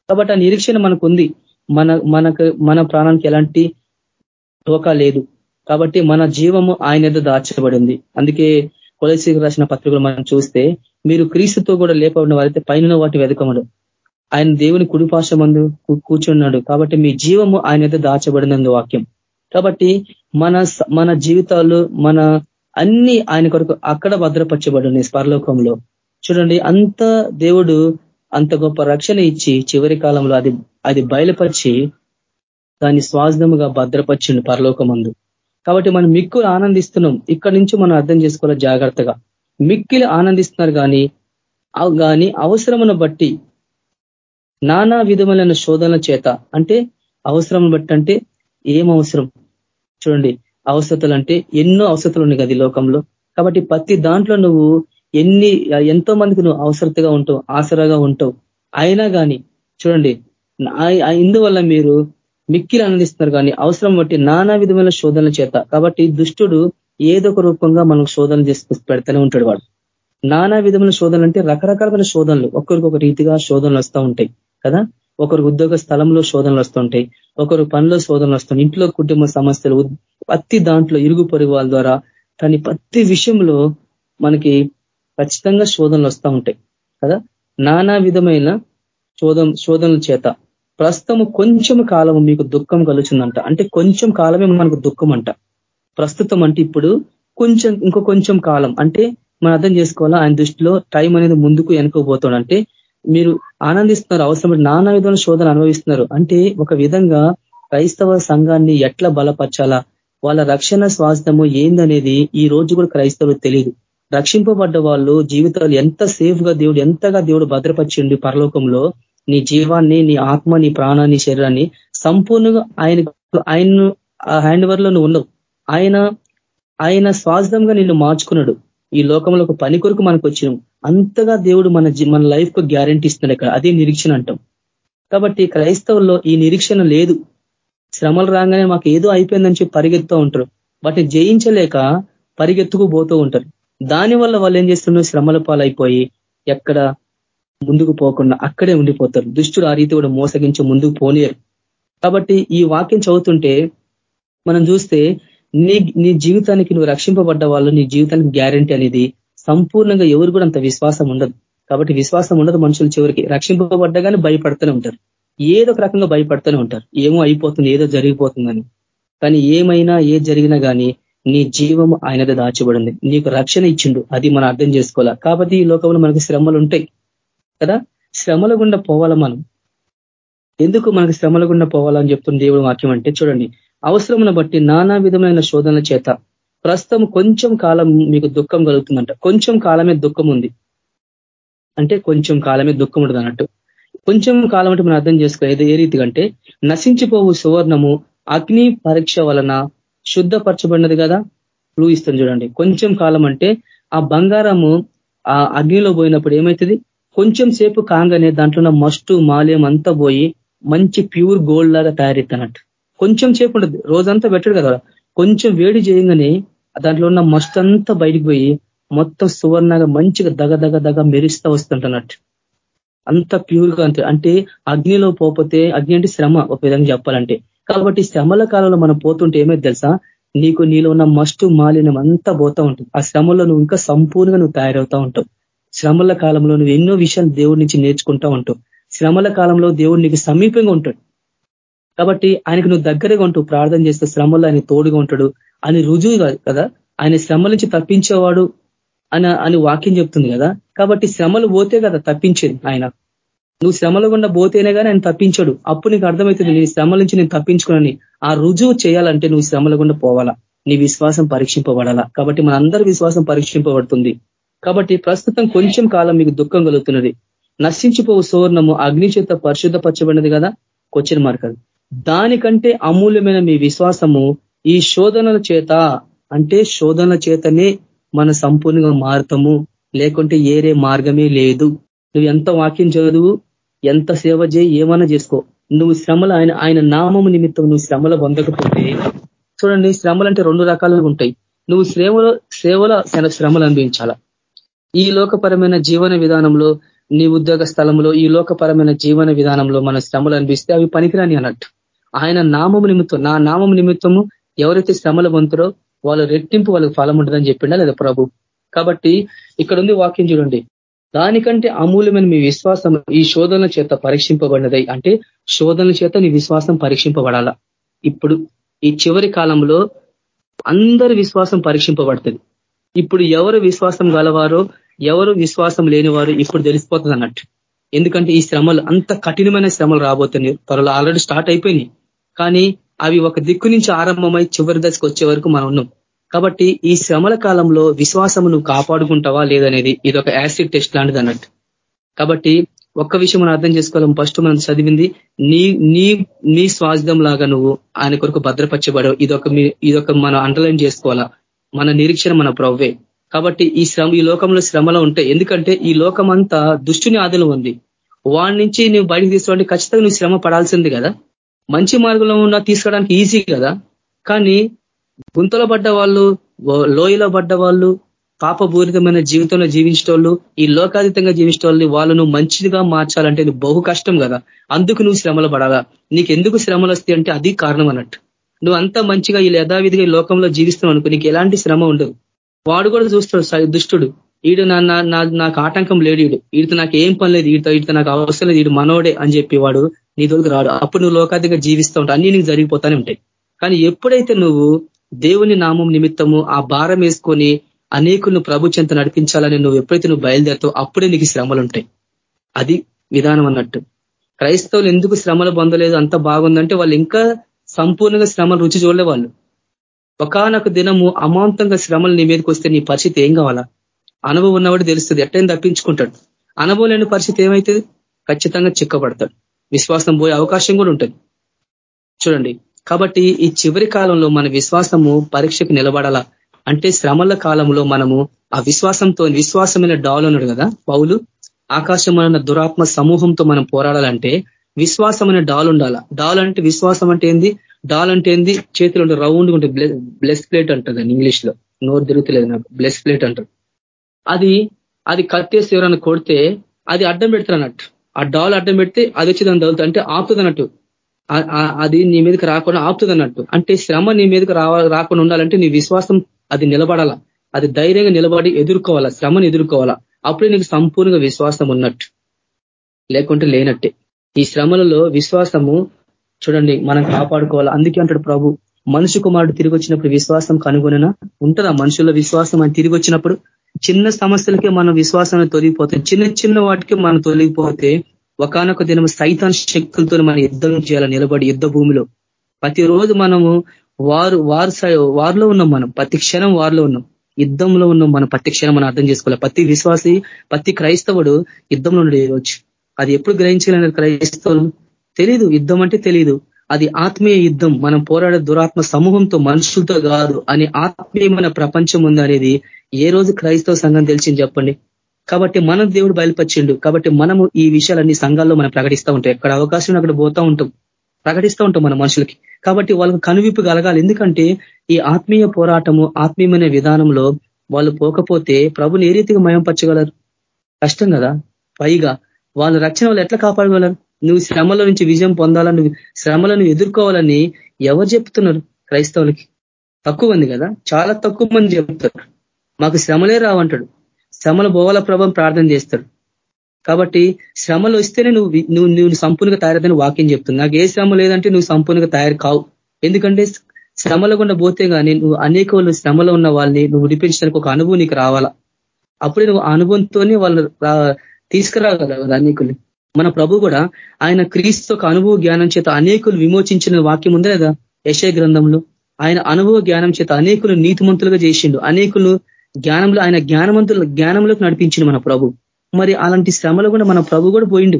Speaker 1: కాబట్టి ఆ నిరీక్షణ మనకు ఉంది మన మనకు మన ప్రాణానికి ఎలాంటి టోకా లేదు. కాబట్టి మన జీవము ఆయన దాచబడింది. అందుకే కొలసీకి రాసిన పత్రికలు మనం చూస్తే మీరు క్రీస్తుతో కూడా లేపబడిన వారైతే పైన వాటి వెదకముడు ఆయన దేవుని కుడిపాశ మందు కూర్చున్నాడు. కాబట్టి మీ జీవము ఆయన దాచబడినందు దాచబడినందు వాక్యం. కాబట్టి మన మన జీవితాలు మన అన్ని ఆయన కొరకు అక్కడ భద్రపరచబడి స్పరలోకంలో చూడండి అంత దేవుడు అంత గొప్ప రక్షణ ఇచ్చి చివరి కాలంలో అది అది బయలుపరిచి దాన్ని స్వాధముగా భద్రపరిచిండు పరలోకమందు. కాబట్టి మనం మిక్కులు ఆనందిస్తున్నాం. ఇక్కడి నుంచి మనం అర్థం చేసుకోవాలి జాగ్రత్తగా. మిక్కిలు ఆనందిస్తున్నారు కానీ కానీ అవసరమును బట్టి నానా విధములైన శోధనల చేత అంటే అవసరం బట్టి అంటే ఏం అవసరం? చూడండి అవసరతలు అంటే ఎన్నో అవసరతలు ఉన్నాయి కదా లోకంలో. కాబట్టి ప్రతి దాంట్లో నువ్వు ఎన్ని ఎంతో మందికి నువ్వు అవసరతగా ఉంటావు ఆసరాగా ఉంటావు. అయినా కానీ చూడండి ఇందువల్ల మీరు మిక్కిలు ఆనందిస్తున్నారు కానీ అవసరం బట్టి నానా విధమైన శోధనల చేత. కాబట్టి దుష్టుడు ఏదో ఒక రూపంగా మనకు శోధన చేసి పెడతానే ఉంటాడు వాడు. నానా విధమైన శోధనలు అంటే రకరకాలమైన శోధనలు. ఒకరికి ఒక రీతిగా శోధనలు వస్తూ ఉంటాయి కదా? ఒకరు ఉద్యోగ స్థలంలో శోధనలు వస్తుంటాయి ఒకరు పనిలో శోధనలు వస్తుంటాయి ఇంట్లో కుటుంబ సమస్యలు ప్రతి దాంట్లో ఇరుగు పొరుగు వాళ్ళ ద్వారా కానీ ప్రతి విషయంలో మనకి ఖచ్చితంగా శోధనలు వస్తూ ఉంటాయి కదా? నానా విధమైన శోధం శోధనల చేత ప్రస్తుతం కొంచెం కాలం మీకు దుఃఖం కలుగుతుందంట. అంటే కొంచెం కాలమే మనకు దుఃఖం అంట. ప్రస్తుతం అంటే ఇప్పుడు కొంచెం ఇంకో కొంచెం కాలం అంటే మనం అర్థం చేసుకోవాలా? ఆయన దృష్టిలో టైం అనేది ముందుకు వెనుకపోతాడు అంటే మీరు ఆనందిస్తున్నారు అవసరం నానా విధమైన శోధన అనుభవిస్తున్నారు. అంటే ఒక విధంగా క్రైస్తవ సంఘాన్ని ఎట్లా బలపరచాలా? వాళ్ళ రక్షణ స్వాస్థ్యము ఏందనేది ఈ రోజు కూడా క్రైస్తవులు తెలియదు రక్షింపబడ్డ వాళ్ళు జీవితాలు ఎంత సేఫ్గా దేవుడు ఎంతగా దేవుడు భద్రపరిచిండి పరలోకంలో నీ జీవాన్ని నీ ఆత్మ నీ ప్రాణాన్ని శరీరాన్ని సంపూర్ణంగా ఆయన ఆయన హ్యాండ్ ఓవర్లో నువ్వు ఉన్నావు ఆయన ఆయన స్వాస్థంగా నిన్ను మార్చుకున్నాడు. ఈ లోకంలో ఒక పని కొరకు మనకు వచ్చినాం. అంతగా దేవుడు మన మన లైఫ్కు గ్యారంటీ ఇస్తున్నాడు ఇక్కడ. అదే నిరీక్షణ అంటాం. కాబట్టి క్రైస్తవుల్లో ఈ నిరీక్షణ లేదు. శ్రమలు రాగానే మాకు ఏదో అయిపోయిందని చెప్పి పరిగెత్తుతూ ఉంటారు. వాటిని జయించలేక పరిగెత్తుకు పోతూ ఉంటారు. దానివల్ల వాళ్ళు ఏం చేస్తున్నారు శ్రమల పాలైపోయి ఎక్కడ ముందుకు పోకుండా అక్కడే ఉండిపోతారు. దుష్టుడు ఆ రీతి కూడా మోసగించి ముందుకు పోలేరు కాబట్టి ఈ వాక్యం చదువుతుంటే మనం చూస్తే నీ నీ జీవితానికి నువ్వు రక్షింపబడ్డ వాళ్ళు నీ జీవితానికి గ్యారంటీ అనేది సంపూర్ణంగా ఎవరు కూడా అంత విశ్వాసం ఉండదు. కాబట్టి విశ్వాసం ఉండదు మనుషులు చివరికి. రక్షింపబడ్డగానే భయపడుతూనే ఉంటారు. ఏదో ఒక రకంగా భయపడుతూనే ఉంటారు. ఏమో అయిపోతుంది ఏదో జరిగిపోతుందని. కానీ ఏమైనా ఏ జరిగినా కానీ నీ జీవము ఆయనది దాచబడింది నీకు రక్షణ ఇచ్చిండు. అది మనం అర్థం చేసుకోవాలా? కాబట్టి ఈ లోకంలో మనకి శ్రమలు ఉంటాయి. కదా? శ్రమల గుండా పోవాలా మనం? ఎందుకు మనకి శ్రమల గుండా పోవాలని చెప్తున్న దేవుడు వాక్యం అంటే చూడండి. అవసరమును బట్టి నానా విధమైన శోధనల చేత ప్రస్తుతం కొంచెం కాలం మీకు దుఃఖం కలుగుతుందంట. కొంచెం కాలమే దుఃఖం ఉంది అంటే కొంచెం కాలమే దుఃఖం ఉంటుంది అన్నట్టు. కొంచెం కాలం అంటే మనం అర్థం చేసుకోలేదు ఏ రీతిగా అంటే నశించిపోవు సువర్ణము అగ్ని పరీక్ష వలన శుద్ధపరచబడినది కదా? ఊహిస్తుంది చూడండి. కొంచెం కాలం అంటే ఆ బంగారము ఆ అగ్నిలో పోయినప్పుడు ఏమవుతుంది కొంచెం సేపు కాగానే దాంట్లో ఉన్న మస్టు మాల్యం అంతా పోయి మంచి ప్యూర్ గోల్డ్ లాగా తయారెత్తనట్టు కొంచెం సేపు రోజంతా పెట్టడు కదా. కొంచెం వేడి చేయగానే దాంట్లో ఉన్న మస్ట్ అంతా బయటికి పోయి మొత్తం సువర్ణగా మంచిగా దగ దగ దగ మెరుస్తా వస్తుంటున్నట్టు అంత ప్యూర్గా అంతే అంటే అగ్నిలో పోతే అగ్ని అంటే శ్రమ ఒక విధంగా చెప్పాలంటే. కాబట్టి శ్రమల కాలంలో మనం పోతుంటే ఏమైతే తెలుసా? నీకు నీలో ఉన్న మస్టు మాలిన్యం అంతా పోతా ఉంటుంది. ఆ శ్రమలో నువ్వు ఇంకా సంపూర్ణంగా నువ్వు తయారవుతా ఉంటావు. శ్రమల కాలంలో నువ్వు ఎన్నో విషయాలు దేవుడి నుంచి నేర్చుకుంటా ఉంటావు. శ్రమల కాలంలో దేవుడు నీకు సమీపంగా ఉంటాడు. కాబట్టి ఆయనకు నువ్వు దగ్గరగా ఉంటూ ప్రార్థన చేస్తే శ్రమలో ఆయన తోడుగా ఉంటాడు అని రుజువు కదా? ఆయన శ్రమల నుంచి తప్పించేవాడు అని అని వాక్యం చెప్తుంది కదా? కాబట్టి శ్రమలు పోతే కదా తప్పించేది ఆయన. నువ్వు శ్రమలు గుండా పోతేనే కానీ ఆయన తప్పించాడు. అప్పుడు నీకు అర్థమవుతుంది నీ శ్రమల నుంచి నేను తప్పించుకుని ఆ రుజువు చేయాలంటే నువ్వు శ్రమల గుండా పోవాలా? నీ విశ్వాసం పరీక్షింపబడాలా? కాబట్టి మనందరి విశ్వాసం పరీక్షింపబడుతుంది. కాబట్టి ప్రస్తుతం కొంచెం కాలం మీకు దుఃఖం కలుగుతున్నది. నశించిపోవు సువర్ణము అగ్ని చేత పరిశుద్ధపరచబడినది కదా? క్వశ్చన్ మార్క్ అది. దానికంటే అమూల్యమైన మీ విశ్వాసము ఈ శోధనల చేత అంటే శోధనల చేతనే మన సంపూర్ణంగా మారుతాము. లేకుంటే ఏరే మార్గమే లేదు. నువ్వు ఎంత వాక్యం చదువు ఎంత సేవ చేయి ఏమైనా చేసుకో. నువ్వు శ్రమలు ఆయన ఆయన నామము నిమిత్తం నువ్వు శ్రమలు పొందకపోతే చూడండి శ్రమలు అంటే రెండు రకాలుగా ఉంటాయి. నువ్వు శ్రమలో సేవల శ్రమలు అనుభవించాల? ఈ లోకపరమైన జీవన విధానంలో నీ ఉద్యోగ స్థలంలో ఈ లోకపరమైన జీవన విధానంలో మన శ్రమలు అనిపిస్తే అవి పనికిరాని అన్నట్టు. ఆయన నామము నిమిత్తం నా నామము నిమిత్తము ఎవరైతే శ్రమలు పొందుతారో వాళ్ళ రెట్టింపు వాళ్ళకి ఫలం ఉంటుందని చెప్పిండా లేదా ప్రభు? కాబట్టి ఇక్కడ ఉంది వాక్యం చూడండి. దానికంటే అమూల్యమైన మీ విశ్వాసం ఈ శోధనల చేత పరీక్షింపబడినది అంటే శోధనల చేత నీ విశ్వాసం పరీక్షింపబడాల? ఇప్పుడు ఈ చివరి కాలంలో అందరి విశ్వాసం పరీక్షింపబడుతుంది. ఇప్పుడు ఎవరు విశ్వాసం గలవారో ఎవరు విశ్వాసం లేనివారు ఇప్పుడు తెలిసిపోతుంది అన్నట్టు. ఎందుకంటే ఈ శ్రమలు అంత కఠినమైన శ్రమలు రాబోతున్నాయి. త్వరలో ఆల్రెడీ స్టార్ట్ అయిపోయినాయి. కానీ అవి ఒక దిక్కు నుంచి ఆరంభమై చివరి దశకు వచ్చే వరకు మనం ఉన్నాం. కాబట్టి ఈ శ్రమల కాలంలో విశ్వాసము నువ్వు కాపాడుకుంటావా లేదనేది ఇది ఒక యాసిడ్ టెస్ట్ లాంటిది అన్నట్టు. కాబట్టి ఒక్క విషయం మనం అర్థం చేసుకోవాలి ఫస్ట్ మనం చదివింది నీ నీ నీ స్వాస్థ్యం లాగా నువ్వు ఆయన కొరకు భద్రపరచబడవు. ఇదొక ఇదొక మనం అండర్లైన్ చేసుకోవాలా? మన నిరీక్షణ మన ప్రవ్వే. కాబట్టి ఈ శ్రమ ఈ లోకంలో శ్రమలో ఉంటాయి ఎందుకంటే ఈ లోకం అంతా దుష్టుని ఆదులు ఉంది. వాడి నుంచి నువ్వు బయటకు తీసుకోవాలంటే ఖచ్చితంగా నువ్వు శ్రమ పడాల్సింది కదా? మంచి మార్గంలో ఉన్న తీసుకోవడానికి ఈజీ కదా. కానీ గుంతలో పడ్డ వాళ్ళు లోయలో పడ్డ వాళ్ళు పాపపూరితమైన జీవితంలో జీవించేటోళ్ళు ఈ లోకాతీతంగా జీవించేటోళ్ళు వాళ్ళను మంచిదిగా మార్చాలంటే బహు కష్టం కదా. అందుకు నువ్వు శ్రమలు పడాలా? నీకు ఎందుకు శ్రమలు వస్తాయి అంటే అది కారణం అన్నట్టు. నువ్వు అంత మంచిగా ఈ యథావిధిగా ఈ లోకంలో జీవిస్తున్నావు అనుకో నీకు ఎలాంటి శ్రమ ఉండదు. వాడు కూడా చూస్తాడు దుష్టుడు. ఈడు నా నాకు ఆటంకం లేడు ఈడు. వీడితో నాకు ఏం పని లేదు ఈడితో ఈడితో నాకు అవసరం లేదు ఈడు మనోడే అని చెప్పి వాడు నీ దొరికి రాడు. అప్పుడు నువ్వు లోకాధిగా జీవిస్తూ ఉంటావు అన్ని నీకు జరిగిపోతానే ఉంటాయి. కానీ ఎప్పుడైతే నువ్వు దేవుని నామం నిమిత్తము ఆ భారం వేసుకొని అనేకులను ప్రభు చెంత నడిపించాలని నువ్వు ఎప్పుడైతే నువ్వు బయలుదేరుతావు అప్పుడే నీకు శ్రమలు ఉంటాయి. అది విధానం అన్నట్టు. క్రైస్తవులు ఎందుకు శ్రమలు పొందలేదు? అంత బాగుందంటే వాళ్ళు ఇంకా సంపూర్ణంగా శ్రమలు రుచి చూడలే వాళ్ళు. ఒకనొక దినము అమాంతంగా శ్రమలు నీ మీదకి వస్తే నీ పరిస్థితి ఏం కావాలా? అనుభవం ఉన్నవాడు తెలుస్తుంది. ఎట్టయినా తప్పించుకుంటాడు. అనుభవం లేని పరిస్థితి ఏమైతుంది? ఖచ్చితంగా చిక్కబడతాడు. విశ్వాసం పోయే అవకాశం కూడా ఉంటుంది. చూడండి. కాబట్టి ఈ చివరి కాలంలో మన విశ్వాసము పరీక్షకు నిలబడాలా? అంటే శ్రమల కాలంలో మనము ఆ విశ్వాసంతో విశ్వాసమైన డాల్ అన్నాడు కదా పౌలు? ఆకాశమైన దురాత్మ సమూహంతో మనం పోరాడాలంటే విశ్వాసమైన డాల్ ఉండాల? డాల్ అంటే విశ్వాసం అంటే ఏంది? డాల్ అంటే ఏంది? చేతిలో ఉంటే రౌండ్ ఉంటే బ్లెస్ ప్లేట్ అంటుంది ఇంగ్లీష్లో నోరు తిరుగుతలేదు నాకు. బ్లెస్ ప్లేట్ అంటారు. అది అది కట్టేసి ఎవరైనా కొడితే అది అడ్డం పెడతారు అన్నట్టు. ఆ డాల్ అడ్డం పెడితే అది వచ్చి దాని తగులుతుంది. అంటే ఆపుతుంది అన్నట్టు. అది నీ మీదకి రాకుండా ఆపుతుంది అన్నట్టు. అంటే శ్రమ నీ మీదకి రాకుండా ఉండాలంటే నీ విశ్వాసం అది నిలబడాలా. అది ధైర్యంగా నిలబడి ఎదుర్కోవాలా. శ్రమను ఎదుర్కోవాలా. అప్పుడే నీకు సంపూర్ణంగా విశ్వాసం ఉన్నట్టు. లేకుంటే లేనట్టే. ఈ శ్రమలలో విశ్వాసము చూడండి మనం కాపాడుకోవాలి. అందుకే అంటాడు ప్రభు మనుషు కుమారుడు తిరిగి వచ్చినప్పుడు విశ్వాసం కనుగొననా? ఉంటుందా మనుషుల విశ్వాసం? అని తిరిగి వచ్చినప్పుడు చిన్న సమస్యలకే మనం విశ్వాసాన్ని తొలగిపోతాం చిన్న చిన్న వాటికి మనం తొలగిపోతే ఒకనొక దినం సైతాన్ శక్తులతో మనం యుద్ధం చేయాలి నిలబడి యుద్ధ భూమిలో. ప్రతిరోజు మనము వారు వారు వారిలో ఉన్నాం మనం. ప్రతి క్షణం వారిలో ఉన్నాం. యుద్ధంలో ఉన్నాం మనం. ప్రతి క్షణం మనం అర్థం చేసుకోవాలి. ప్రతి విశ్వాసి ప్రతి క్రైస్తవుడు యుద్ధంలో ఉన్నాడు అది ఎప్పుడు గ్రహించలేని క్రైస్తవులు? తెలీదు. యుద్ధం అంటే తెలీదు. అది ఆత్మీయ యుద్ధం. మనం పోరాడే దురాత్మ సమూహంతో మనుషులతో కాదు అని ఆత్మీయమైన ప్రపంచం ఉంది అనేది ఏ రోజు క్రైస్తవ సంఘం తెలిసింది చెప్పండి? కాబట్టి మనం దేవుడు బయలుపరిచిండు. కాబట్టి మనము ఈ విషయాలన్నీ సంఘాల్లో మనం ప్రకటిస్తూ ఉంటాం. ఎక్కడ అవకాశం అక్కడ పోతూ ఉంటాం. ప్రకటిస్తూ ఉంటాం మన మనుషులకి. కాబట్టి వాళ్ళకు కనువిప్పు కలగాలి. ఎందుకంటే ఈ ఆత్మీయ పోరాటము ఆత్మీయమైన విధానంలో వాళ్ళు పోకపోతే ప్రభుని ఏ రీతిగా మయంపరచగలరు? కష్టం కదా? పైగా వాళ్ళ రక్షణ వాళ్ళు ఎట్లా కాపాడగలరు? నువ్వు శ్రమల నుంచి విజయం పొందాలని శ్రమలను ఎదుర్కోవాలని ఎవరు చెప్తున్నారు క్రైస్తవులకి? తక్కువ మంది కదా? చాలా తక్కువ మంది చెప్తారు. మాకు శ్రమలే రావంటాడు. శ్రమలు పోవాల ప్రభావం ప్రార్థన చేస్తాడు. కాబట్టి శ్రమలు వస్తేనే నువ్వు నువ్వు నువ్వు సంపూర్ణంగా తయారైతే వాక్యం చెప్తుంది. నాకు ఏ శ్రమ లేదంటే నువ్వు సంపూర్ణంగా తయారు కావు. ఎందుకంటే శ్రమల గుండా పోతే కానీ నువ్వు అనేక శ్రమలో ఉన్న వాళ్ళని నువ్వు విడిపించడానికి ఒక అనుభవం నీకు రావాలా? అప్పుడే నువ్వు అనుభవంతోనే వాళ్ళు తీసుకురాగలవు అనేకులు మన ప్రభు కూడా ఆయన క్రీస్తు అనుభవ జ్ఞానం చేత అనేకులు విమోచించిన వాక్యం ఉంది కదా యశయ గ్రంథంలో. ఆయన అనుభవ జ్ఞానం చేత అనేకులు నీతిమంతులుగా చేసిండు. అనేకులు జ్ఞానంలో ఆయన జ్ఞానవంతులు జ్ఞానంలోకి నడిపించిండు మన ప్రభు. మరి అలాంటి శ్రమలు కూడా మన ప్రభు కూడా పోయిండు.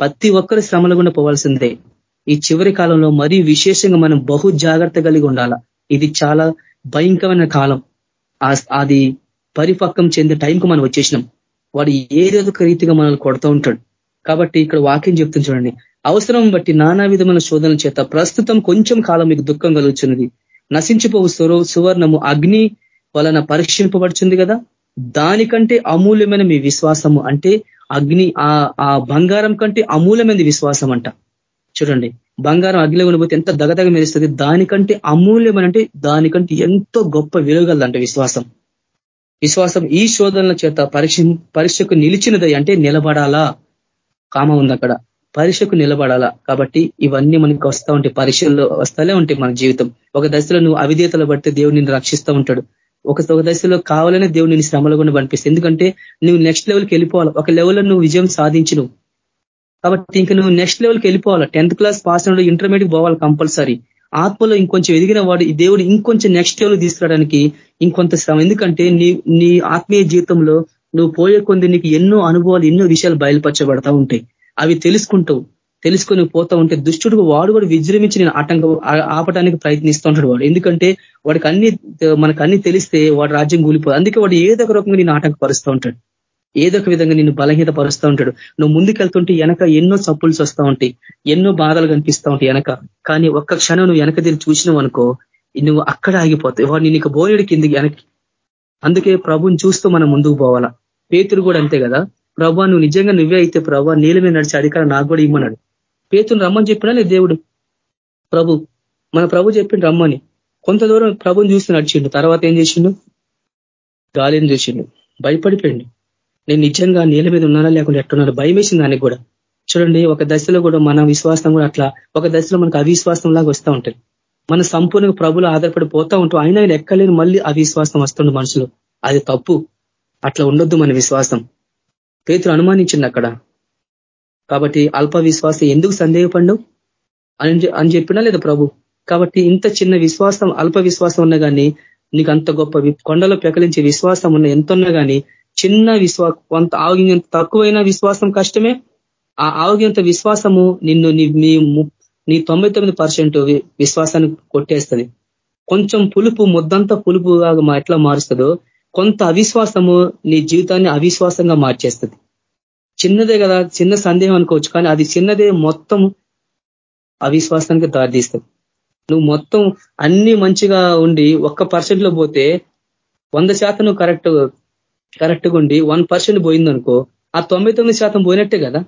Speaker 1: ప్రతి ఒక్కరు శ్రమలు కూడా పోవాల్సిందే. ఈ చివరి కాలంలో మరీ విశేషంగా మనం బహు జాగ్రత్త కలిగి ఉండాల? ఇది చాలా భయంకరమైన కాలం. అది పరిపక్వం చెందే టైంకు మనం వచ్చేసినాం. వాడు ఏదో ఒక రీతిగా మనల్ని కొడుతూ ఉంటాడు. కాబట్టి ఇక్కడ వాక్యం చెప్తుంది చూడండి. అవసరం బట్టి నానా విధమైన శోధనల చేత ప్రస్తుతం కొంచెం కాలం మీకు దుఃఖం కలుగుతున్నది నశించిపోవు సువర్ణము అగ్ని వలన పరీక్షింపబడుతుంది కదా? దానికంటే అమూల్యమైన మీ విశ్వాసము అంటే అగ్ని ఆ బంగారం కంటే అమూల్యమైనది విశ్వాసం అంట. చూడండి. బంగారం అగ్నిలో ఉండిపోతే ఎంత దగదగ మెరుస్తుంది? దానికంటే అమూల్యమైన అంటే దానికంటే ఎంతో గొప్ప విలువగలదంట విశ్వాసం. విశ్వాసం ఈ శోధనల చేత పరీక్ష పరీక్షకు నిలిచినది అంటే నిలబడాలా? కామ ఉంది అక్కడ. పరీక్షకు నిలబడాలా? కాబట్టి ఇవన్నీ మనకి వస్తూ ఉంటాయి. పరీక్షల్లో వస్తాలే ఉంటాయి మన జీవితం. ఒక దశలో నువ్వు అవిధేతలు బట్టి దేవుడు నిన్ను రక్షిస్తూ ఉంటాడు. ఒక ఒక దశలో కావాలనే దేవుడు నిన్ను శ్రమలో కూడా పనిపిస్తుంది ఎందుకంటే నువ్వు నెక్స్ట్ లెవెల్కి వెళ్ళిపోవాలి. ఒక లెవెల్లో నువ్వు విజయం సాధించు కాబట్టి ఇంకా నువ్వు నెక్స్ట్ లెవెల్కి వెళ్ళిపోవాలి? టెన్త్ క్లాస్ పాస్ అయినప్పుడు ఇంటర్మీడియట్ పోవాలి కంపల్సరీ. ఆత్మలో ఇంకొంచెం ఎదిగిన వాడు ఈ దేవుడు ఇంకొంచెం నెక్స్ట్ లెవెల్ తీసుకురావడానికి ఇంకొంత శ్రమ. ఎందుకంటే నీ నీ ఆత్మీయ జీవితంలో నువ్వు పోయే కొంది నీకు ఎన్నో అనుభవాలు ఎన్నో విషయాలు బయలుపరచబడతా ఉంటాయి. అవి తెలుసుకుంటావు తెలుసుకొని పోతా ఉంటే దుష్టుడు వాడు కూడా విజృంభించి నేను ఆటంకం ఆపడానికి ప్రయత్నిస్తూ ఉంటాడు వాడు. ఎందుకంటే వాడికి అన్ని మనకు అన్ని తెలిస్తే వాడు రాజ్యం కూలిపోదు. అందుకే వాడు ఏదో ఒక రకంగా నేను ఆటంకపరుస్తూ ఉంటాడు. ఏదో ఒక విధంగా నిన్ను బలహీత పరుస్తూ ఉంటాడు. నువ్వు ముందుకెళ్తుంటే వెనక ఎన్నో సప్పుల్స్ వస్తూ ఉంటాయి. ఎన్నో బాధలు కనిపిస్తూ ఉంటాయి వెనక. కానీ ఒక్క క్షణం నువ్వు వెనక దీన్ని చూసినావు అనుకో నువ్వు అక్కడ ఆగిపోతావు. వాడు నీకు బోయడి కిందికి వెనక్కి అందుకే ప్రభుని చూస్తూ మనం ముందుకు పోవాలా. పేతురు కూడా అంతే కదా. ప్రభా నువ్వు నిజంగా నువ్వే అయితే ప్రభా నీళ్ళ మీద నడిచే అధికారం నాకు కూడా ఇమ్మన్నాడు. పేతుని రమ్మని చెప్పినా లేదు దేవుడు? ప్రభు మన ప్రభు చెప్పిండు రమ్మని. కొంత దూరం ప్రభుని చూస్తూ నడిచిండు. తర్వాత ఏం చేసిండు? గాలిని చూసిండు భయపడిపోయిండు. నేను నిజంగా నీళ్ళ మీద ఉన్నానా లేకుండా ఎట్టున్నాను? భయం వేసింది దానికి కూడా. చూడండి ఒక దశలో కూడా మన విశ్వాసం కూడా అట్లా. ఒక దశలో మనకు అవిశ్వాసం లాగా వస్తూ ఉంటుంది. మన సంపూర్ణంగా ప్రభులు ఆధారపడి పోతా ఉంటాం అయినా ఆయన ఎక్కలేని మళ్ళీ అవిశ్వాసం వస్తుండే మనుషులు. అది తప్పు. అట్లా ఉండొద్దు మన విశ్వాసం. పేతులు అనుమానించింది అక్కడ. కాబట్టి అల్ప విశ్వాసం ఎందుకు సందేహపండు అని అని చెప్పినా లేదా ప్రభు? కాబట్టి ఇంత చిన్న విశ్వాసం అల్ప విశ్వాసం ఉన్నా కానీ నీకు అంత గొప్ప కొండలో పెకలించే విశ్వాసం ఉన్న ఎంత ఉన్నా కానీ చిన్న విశ్వాసం కొంత ఆరోగ్యం తక్కువైన విశ్వాసం కష్టమే. ఆ ఆరోగ్యంత విశ్వాసము నిన్ను నీ నీ తొంభై తొమ్మిది పర్సెంట్ విశ్వాసాన్ని కొట్టేస్తుంది. కొంచెం పులుపు ముద్దంతా పులుపుగా ఎట్లా మారుస్తుందో కొంత అవిశ్వాసము నీ జీవితాన్ని అవిశ్వాసంగా మార్చేస్తుంది. చిన్నదే కదా చిన్న సందేహం అనుకోవచ్చు కానీ అది చిన్నదే మొత్తం అవిశ్వాసానికి దారితీస్తుంది. నువ్వు మొత్తం అన్ని మంచిగా ఉండి ఒక్క పర్సెంట్లో పోతే వంద శాతం నువ్వు కరెక్ట్ కరెక్ట్గా ఉండి వన్ పర్సెంట్ పోయిందనుకో ఆ తొంభై తొమ్మిది శాతం పోయినట్టే కదా.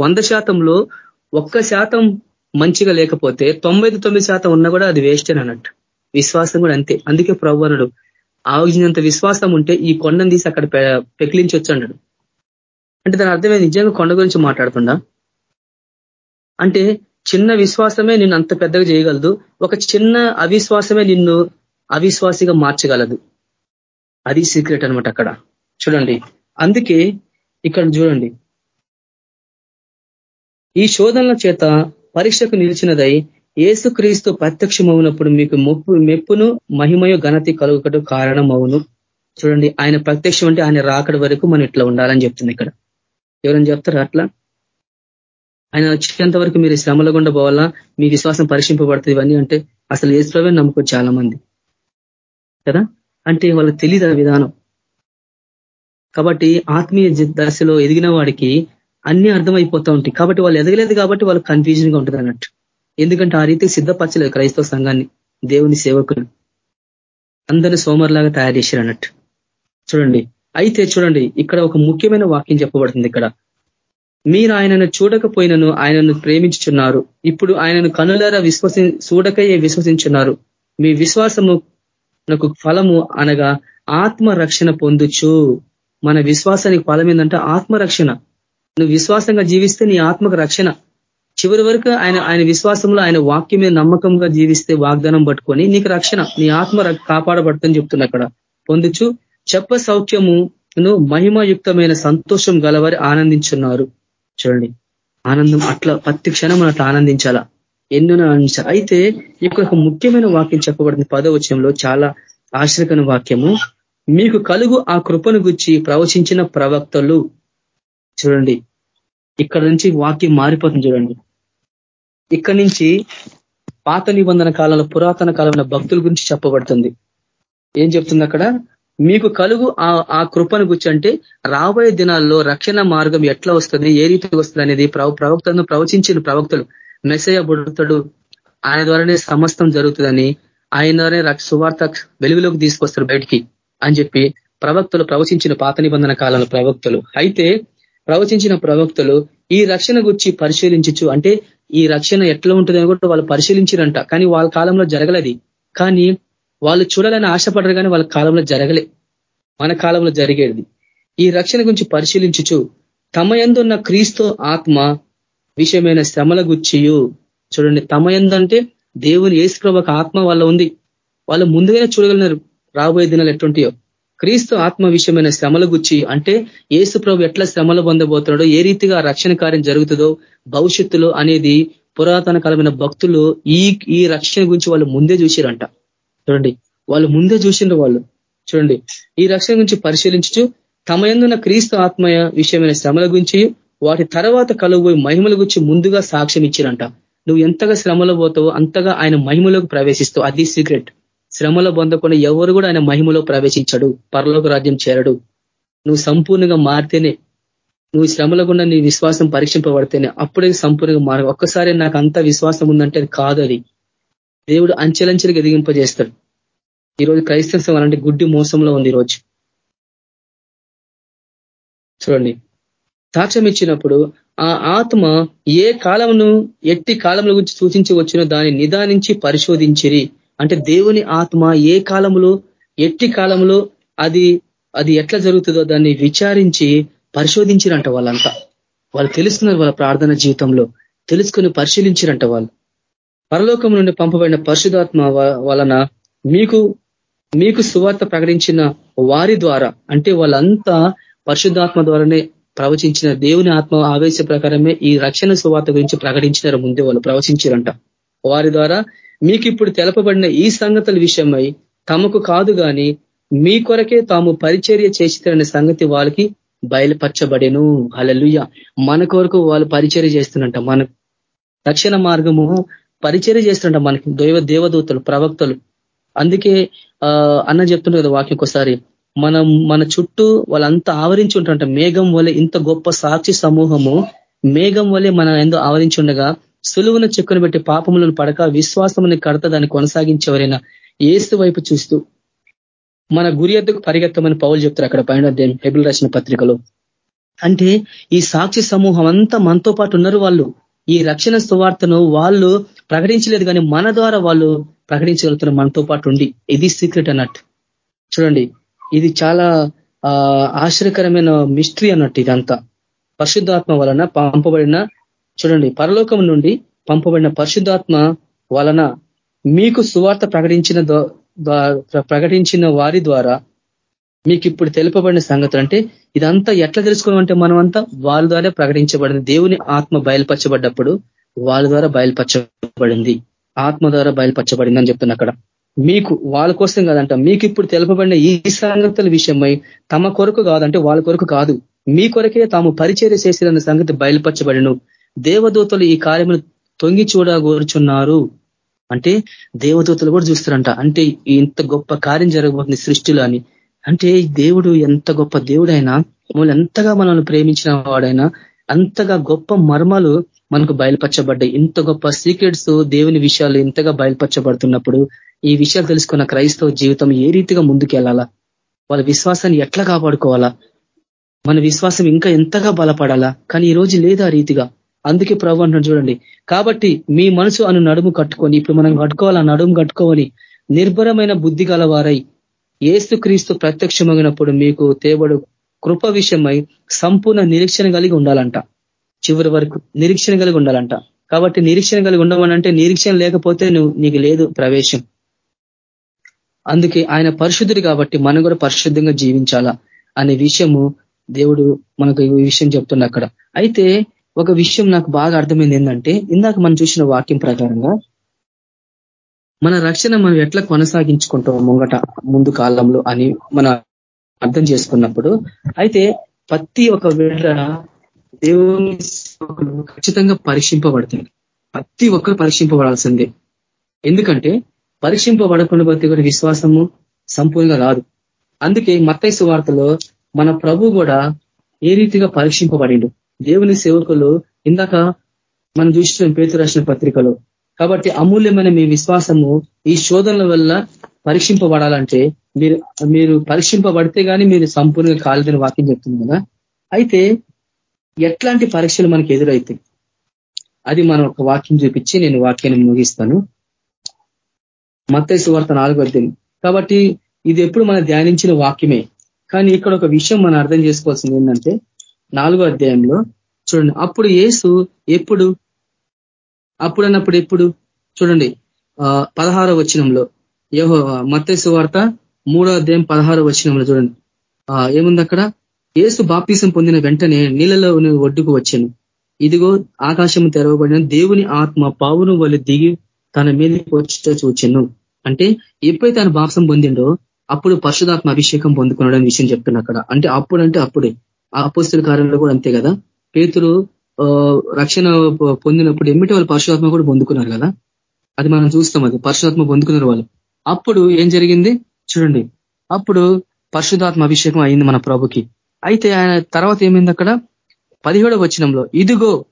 Speaker 1: వంద శాతంలో ఒక్క శాతం మంచిగా లేకపోతే తొంభై తొమ్మిది శాతం ఉన్నా కూడా అది వేస్ట్ అని అన్నట్టు. విశ్వాసం కూడా అంతే. అందుకే ప్రభు అనడు ఆవగించినంత విశ్వాసం ఉంటే ఈ కొండను తీసి అక్కడ పెకిలించొచ్చు అన్నాడు. అంటే దాని అర్థమే నిజంగా కొండ గురించి మాట్లాడుతుందా? అంటే చిన్న విశ్వాసమే నిన్ను అంత పెద్దగా చేయగలదు ఒక చిన్న అవిశ్వాసమే నిన్ను అవిశ్వాసిగా మార్చగలదు. అది సీక్రెట్ అనమాట అక్కడ. చూడండి. అందుకే ఇక్కడ చూడండి. ఈ శోధనల చేత పరీక్షకు నిలిచినదై ఏసుక్రీస్తు ప్రత్యక్షమవునప్పుడు మీకు మొప్పు మెప్పును మహిమయో ఘనతి కలుగుకట కారణమవును. చూడండి ఆయన ప్రత్యక్షం అంటే ఆయన రాకడ వరకు మనం ఇట్లా ఉండాలని చెప్తుంది ఇక్కడ. ఎవరైనా చెప్తారా అట్లా? ఆయన వచ్చేంత వరకు మీరు శ్రమల గుండా పోవాలా? మీ విశ్వాసం పరిశీంపబడుతుంది ఇవన్నీ అంటే అసలు ఏసులోవే నమ్ముకో చాలా మంది కదా? అంటే వాళ్ళకి తెలియదు విధానం. కాబట్టి ఆత్మీయ దశలో ఎదిగిన వాడికి అన్ని అర్థమైపోతూ ఉంటాయి. కాబట్టి వాళ్ళు ఎదగలేదు కాబట్టి వాళ్ళు కన్ఫ్యూజన్గా ఉంటుంది అన్నట్టు. ఎందుకంటే ఆ రీతికి సిద్ధపరచలేదు క్రైస్తవ సంఘాన్ని దేవుని సేవకులు. అందరిని సోమర్లాగా తయారు చేశారు అన్నట్టు. చూడండి. అయితే చూడండి ఇక్కడ ఒక ముఖ్యమైన వాక్యం చెప్పబడుతుంది ఇక్కడ. మీరు ఆయనను చూడకపోయినను ఆయనను ప్రేమించుచున్నారు. ఇప్పుడు ఆయనను కనులారా విశ్వసి చూడకయే విశ్వసించున్నారు. మీ విశ్వాసము నాకు ఫలము అనగా ఆత్మరక్షణ పొందుచు. మన విశ్వాసానికి ఫలం ఏంటంటే ఆత్మరక్షణ. నువ్వు విశ్వాసంగా జీవిస్తే నీ ఆత్మకు రక్షణ. చివరి వరకు ఆయన ఆయన విశ్వాసంలో ఆయన వాక్యం మీద నమ్మకంగా జీవిస్తే వాగ్దానం పట్టుకొని నీకు రక్షణ నీ ఆత్మ కాపాడబడుతుందని చెప్తున్నా అక్కడ పొందుచు చెప్ప సౌఖ్యమును మహిమయుక్తమైన సంతోషం గలవారి ఆనందించున్నారు. చూడండి. ఆనందం అట్లా ప్రతి క్షణం అట్లా ఆనందించాలా? ఎన్నో ఆనందించాలి? అయితే ఇక్కడ ఒక ముఖ్యమైన వాక్యం చెప్పబడింది పదవచనంలో చాలా ఆశ్రకన వాక్యము. మీకు కలుగు ఆ కృపను గుచ్చి ప్రవచించిన ప్రవక్తలు చూడండి. ఇక్కడ నుంచి వాక్యం మారిపోతుంది చూడండి. ఇక్కడ నుంచి పాత నిబంధన కాలంలో పురాతన కాలంలో భక్తుల గురించి చెప్పబడుతుంది. ఏం చెప్తుంది అక్కడ? మీకు కలుగు ఆ కృపను గుర్చంటే అంటే రాబోయే దినాల్లో రక్షణ మార్గం ఎట్లా వస్తుంది? ఏ రీతికి వస్తుంది అనేది ప్రవక్తను ప్రవచించిన ప్రవక్తలు. మెసయ బుడతాడు ఆయన ద్వారానే సమస్తం జరుగుతుందని ఆయన ద్వారానే సువార్త వెలుగులోకి తీసుకొస్తారు బయటికి అని చెప్పి ప్రవక్తలు ప్రవచించిన పాత నిబంధన కాలంలో ప్రవక్తలు. అయితే ప్రవచించిన ప్రవక్తలు ఈ రక్షణ గురించి పరిశీలించచ్చు అంటే ఈ రక్షణ ఎట్లా ఉంటుందని కూడా వాళ్ళు పరిశీలించిరంట. కానీ వాళ్ళ కాలంలో జరగలేదు. కానీ వాళ్ళు చూడాలని ఆశపడరు కానీ వాళ్ళ కాలంలో జరగలే. మన కాలంలో జరిగేది. ఈ రక్షణ గురించి పరిశీలించుచు తమ ఎందున్న క్రీస్తు ఆత్మ విషయమైన శ్రమల గుచ్చియు చూడండి. తమ ఎందంటే దేవుని ఏసుప్రభకు ఆత్మ వాళ్ళ ఉంది. వాళ్ళు ముందుగానే చూడగలిగినారు. రాబోయే దినాలు ఎటువంటియో క్రీస్తు ఆత్మ విషయమైన శ్రమల గుచ్చి అంటే ఏసు ప్రభు ఎట్లా శ్రమలు పొందబోతున్నాడో ఏ రీతిగా రక్షణ కార్యం జరుగుతుందో భవిష్యత్తులో అనేది పురాతన కాలమైన భక్తులు ఈ ఈ రక్షణ గురించి వాళ్ళు ముందే చూసిరంట. చూడండి వాళ్ళు ముందే చూసిండ్రు వాళ్ళు. చూడండి ఈ రక్షణ గురించి పరిశీలించు. తమ ఎందున్న క్రీస్తు ఆత్మయ విషయమైన శ్రమల గురించి వాటి తర్వాత కలుగు మహిమల గురించి ముందుగా సాక్ష్యం ఇచ్చిరంట. నువ్వు ఎంతగా శ్రమలో పోతావో అంతగా ఆయన మహిమలోకి ప్రవేశిస్తావు. అది సీక్రెట్ శ్రమలో పొందకుండా ఎవరు కూడా ఆయన మహిమలో ప్రవేశించడు పరలోక రాజ్యం చేరడు. నువ్వు సంపూర్ణంగా మారితేనే నువ్వు శ్రమల గుండా నీ విశ్వాసం పరీక్షింపబడితేనే అప్పుడే సంపూర్ణంగా మారు ఒక్కసారి నాకు అంత విశ్వాసం ఉందంటే అది కాదు అది. దేవుడు అంచెలంచెలకు ఎదిగింపజేస్తాడు. ఈరోజు క్రైస్తవం అలాంటి గుడ్డి మోసంలో ఉంది ఈరోజు. చూడండి. సాక్ష్యం ఇచ్చినప్పుడు ఆ ఆత్మ ఏ కాలమును ఎట్టి కాలంలో గురించి సూచించవచ్చునో దాన్ని నిదానించి పరిశోధించిరి. అంటే దేవుని ఆత్మ ఏ కాలంలో ఎట్టి కాలంలో అది అది ఎట్లా జరుగుతుందో దాన్ని విచారించి పరిశోధించిరంట వాళ్ళంతా. వాళ్ళు తెలుస్తున్నారు వాళ్ళ ప్రార్థన జీవితంలో. తెలుసుకొని పరిశీలించిరంట వాళ్ళు. పరలోకం నుండి పంపబడిన పరిశుధాత్మ వలన మీకు మీకు సువార్త ప్రకటించిన వారి ద్వారా అంటే వాళ్ళంతా పరిశుద్ధాత్మ ద్వారానే ప్రవచించిన దేవుని ఆత్మ ఆవేశ ప్రకారమే ఈ రక్షణ సువార్త గురించి ప్రకటించినారు ముందే వాళ్ళు ప్రవచించారంట. వారి ద్వారా మీకు ఇప్పుడు తెలపబడిన ఈ సంగతుల విషయమై తమకు కాదు గాని మీ కొరకే తాము పరిచర్య చేసిన సంగతి వాళ్ళకి బయలుపరచబడేను. అలలుయ్య మన కొరకు వాళ్ళు పరిచర్య చేస్తున్నట్ట మన రక్షణ మార్గము పరిచర్య చేస్తున్నట్ట మనకి దేవ దేవదూతలు ప్రవక్తలు. అందుకే అన్న చెప్తుండే కదా వాక్యం ఒకసారి మనం మన చుట్టూ వాళ్ళంతా ఆవరించి ఉంటారంట మేఘం వలె ఇంత గొప్ప సాక్షి సమూహము మేఘం వలె మనం ఎందు ఆవరించి ఉండగా సులువున చెక్కును పెట్టి పాపములను పడక విశ్వాసముని కడత దాన్ని కొనసాగించేవరైనా ఏసు వైపు చూస్తూ మన గురి ఎద్దుకు పరిగెత్తమని పౌలు చెప్తారు అక్కడ పైన హెబిల్ రాసిన పత్రికలో. అంటే ఈ సాక్షి సమూహం అంతా మనతో పాటు ఉన్నారు వాళ్ళు. ఈ రక్షణ సువార్తను వాళ్ళు ప్రకటించలేదు కానీ మన ద్వారా వాళ్ళు ప్రకటించగలుగుతున్నారు మనతో పాటు ఉండి. ఇది సీక్రెట్ అన్నట్టు. చూడండి ఇది చాలా ఆశ్చర్యకరమైన మిస్టరీ అన్నట్టు ఇదంతా. పరిశుద్ధాత్మ వలన పంపబడిన చూడండి పరలోకం నుండి పంపబడిన పరిశుద్ధాత్మ వలన మీకు సువార్త ప్రకటించిన ప్రకటించిన వారి ద్వారా మీకు ఇప్పుడు తెలుపబడిన సంగతులు అంటే ఇదంతా ఎట్లా తెలుసుకోవాలంటే మనమంతా వాళ్ళ ద్వారా ప్రకటించబడింది. దేవుని ఆత్మ బయలుపరచబడ్డప్పుడు వాళ్ళ ద్వారా బయలుపరచబడింది. ఆత్మ ద్వారా బయలుపరచబడింది అని చెప్తున్నా అక్కడ. మీకు వాళ్ళ కోసం కాదంట మీకు ఇప్పుడు తెలుపబడిన ఈ సంగతుల విషయమై తమ కొరకు కాదంటే వాళ్ళ కొరకు కాదు. మీ కొరకే తాము పరిచర్య చేసిన సంగతి బయలుపరచబడిను. దేవదూతలు ఈ కార్యములు తొంగి చూడగోరుచున్నారు అంటే దేవదూతలు కూడా చూస్తారంట. అంటే ఇంత గొప్ప కార్యం జరగబోతుంది సృష్టిలో అని. అంటే దేవుడు ఎంత గొప్ప దేవుడైనా మమ్మల్ని ఎంతగా మనల్ని ప్రేమించిన వాడైనా అంతగా గొప్ప మర్మాలు మనకు బయలుపరచబడ్డాయి. ఇంత గొప్ప సీక్రెట్స్ దేవుని విషయాలు ఇంతగా బయలుపరచబడుతున్నప్పుడు ఈ విషయాలు తెలుసుకున్న క్రైస్తవ జీవితం ఏ రీతిగా ముందుకెళ్ళాలా? వాళ్ళ విశ్వాసాన్ని ఎట్లా కాపాడుకోవాలా? మన విశ్వాసం ఇంకా ఎంతగా బలపడాలా? కానీ ఈ రోజు లేదు ఆ రీతిగా. అందుకే ప్రభు అంటున్నాడు చూడండి. కాబట్టి మీ మనసు అను నడుము కట్టుకొని ఇప్పుడు మనం కట్టుకోవాలా? నడుము కట్టుకోవాలి. నిర్భరమైన బుద్ధి గలవారై ఏసు క్రీస్తు ప్రత్యక్షమైనప్పుడు మీకు తేబడు కృప విషయమై సంపూర్ణ నిరీక్షణ కలిగి ఉండాలంట. చివరి వరకు నిరీక్షణ కలిగి ఉండాలంట. కాబట్టి నిరీక్షణ కలిగి ఉండమనంటే నిరీక్షణ లేకపోతే నువ్వు నీకు లేదు ప్రవేశం. అందుకే ఆయన పరిశుద్ధుడు కాబట్టి మనం కూడా పరిశుద్ధంగా జీవించాలా అనే విషయము దేవుడు మనకు ఈ విషయం చెప్తున్నా అక్కడ అయితే ఒక విషయం నాకు బాగా అర్థమైంది ఏంటంటే ఇందాక మనం చూసిన వాక్యం ప్రకారంగా మన రక్షణ మనం ఎట్లా కొనసాగించుకుంటాం ముంగట ముందు కాలంలో అని మనం అర్థం చేసుకున్నప్పుడు అయితే ప్రతి ఒక వేళ దేవుని ఖచ్చితంగా పరీక్షింపబడతాయి ప్రతి ఒక్కరు పరీక్షింపబడాల్సిందే. ఎందుకంటే పరీక్షింపబడకుండా ప్రతి ఒక్కటి విశ్వాసము సంపూర్ణంగా రాదు. అందుకే మత్తైసు వార్తలో మన ప్రభు కూడా ఏ రీతిగా పరీక్షింపబడిండు. దేవుని సేవకులు ఇందాక మనం చూసిన పేతు రాసిన పత్రికలో. కాబట్టి అమూల్యమైన మీ విశ్వాసము ఈ శోధనల వల్ల పరీక్షింపబడాలంటే మీరు మీరు పరీక్షింపబడితే కానీ మీరు సంపూర్ణంగా కాలేదని వాక్యం చెప్తుంది కదా. అయితే ఎట్లాంటి పరీక్షలు మనకి ఎదురైతాయి? అది మనం ఒక వాక్యం చూపించి నేను వాక్యాన్ని ముగిస్తాను. మత్తైసు వార్త నాలుగు అధ్యాయం. కాబట్టి ఇది ఎప్పుడు మనం ధ్యానించిన వాక్యమే. కానీ ఇక్కడ ఒక విషయం మనం అర్థం చేసుకోవాల్సింది ఏంటంటే నాలుగో అధ్యాయంలో చూడండి. అప్పుడు ఏసు ఎప్పుడు? అప్పుడన్నప్పుడు ఎప్పుడు? చూడండి. పదహారో వచనంలో. యహో మత్స్సు వార్త మూడో అధ్యాయం పదహారో వచనంలో చూడండి. ఏముంది అక్కడ? ఏసు బాప్తీసం పొందిన వెంటనే నీళ్ళలో ఒడ్డుకు వచ్చాను. ఇదిగో ఆకాశం తెరవబడిన దేవుని ఆత్మ పావును వాళ్ళు దిగి తన మీదకి వచ్చి చూచాను. అంటే ఎప్పుడైతే ఆయన బాప్సం పొందిండో అప్పుడు పరిశుధాత్మ అభిషేకం పొందుకున్నాడని విషయం చెప్తున్నా అక్కడ. అంటే అప్పుడు అంటే అప్పుడే. అపోస్తుల కార్యంలో కూడా అంతే కదా. పేతులు రక్షణ పొందినప్పుడు ఎమ్మిటి వాళ్ళు పరశురాత్మ కూడా పొందుకున్నారు కదా. అది మనం చూస్తాం అది. పరశురాత్మ పొందుకున్నారు వాళ్ళు. అప్పుడు ఏం జరిగింది? చూడండి. అప్పుడు పరిశుధాత్మ అభిషేకం అయింది మన ప్రభుకి. అయితే ఆయన తర్వాత ఏమైంది అక్కడ? పదిహేడవ వచనంలో ఇదిగో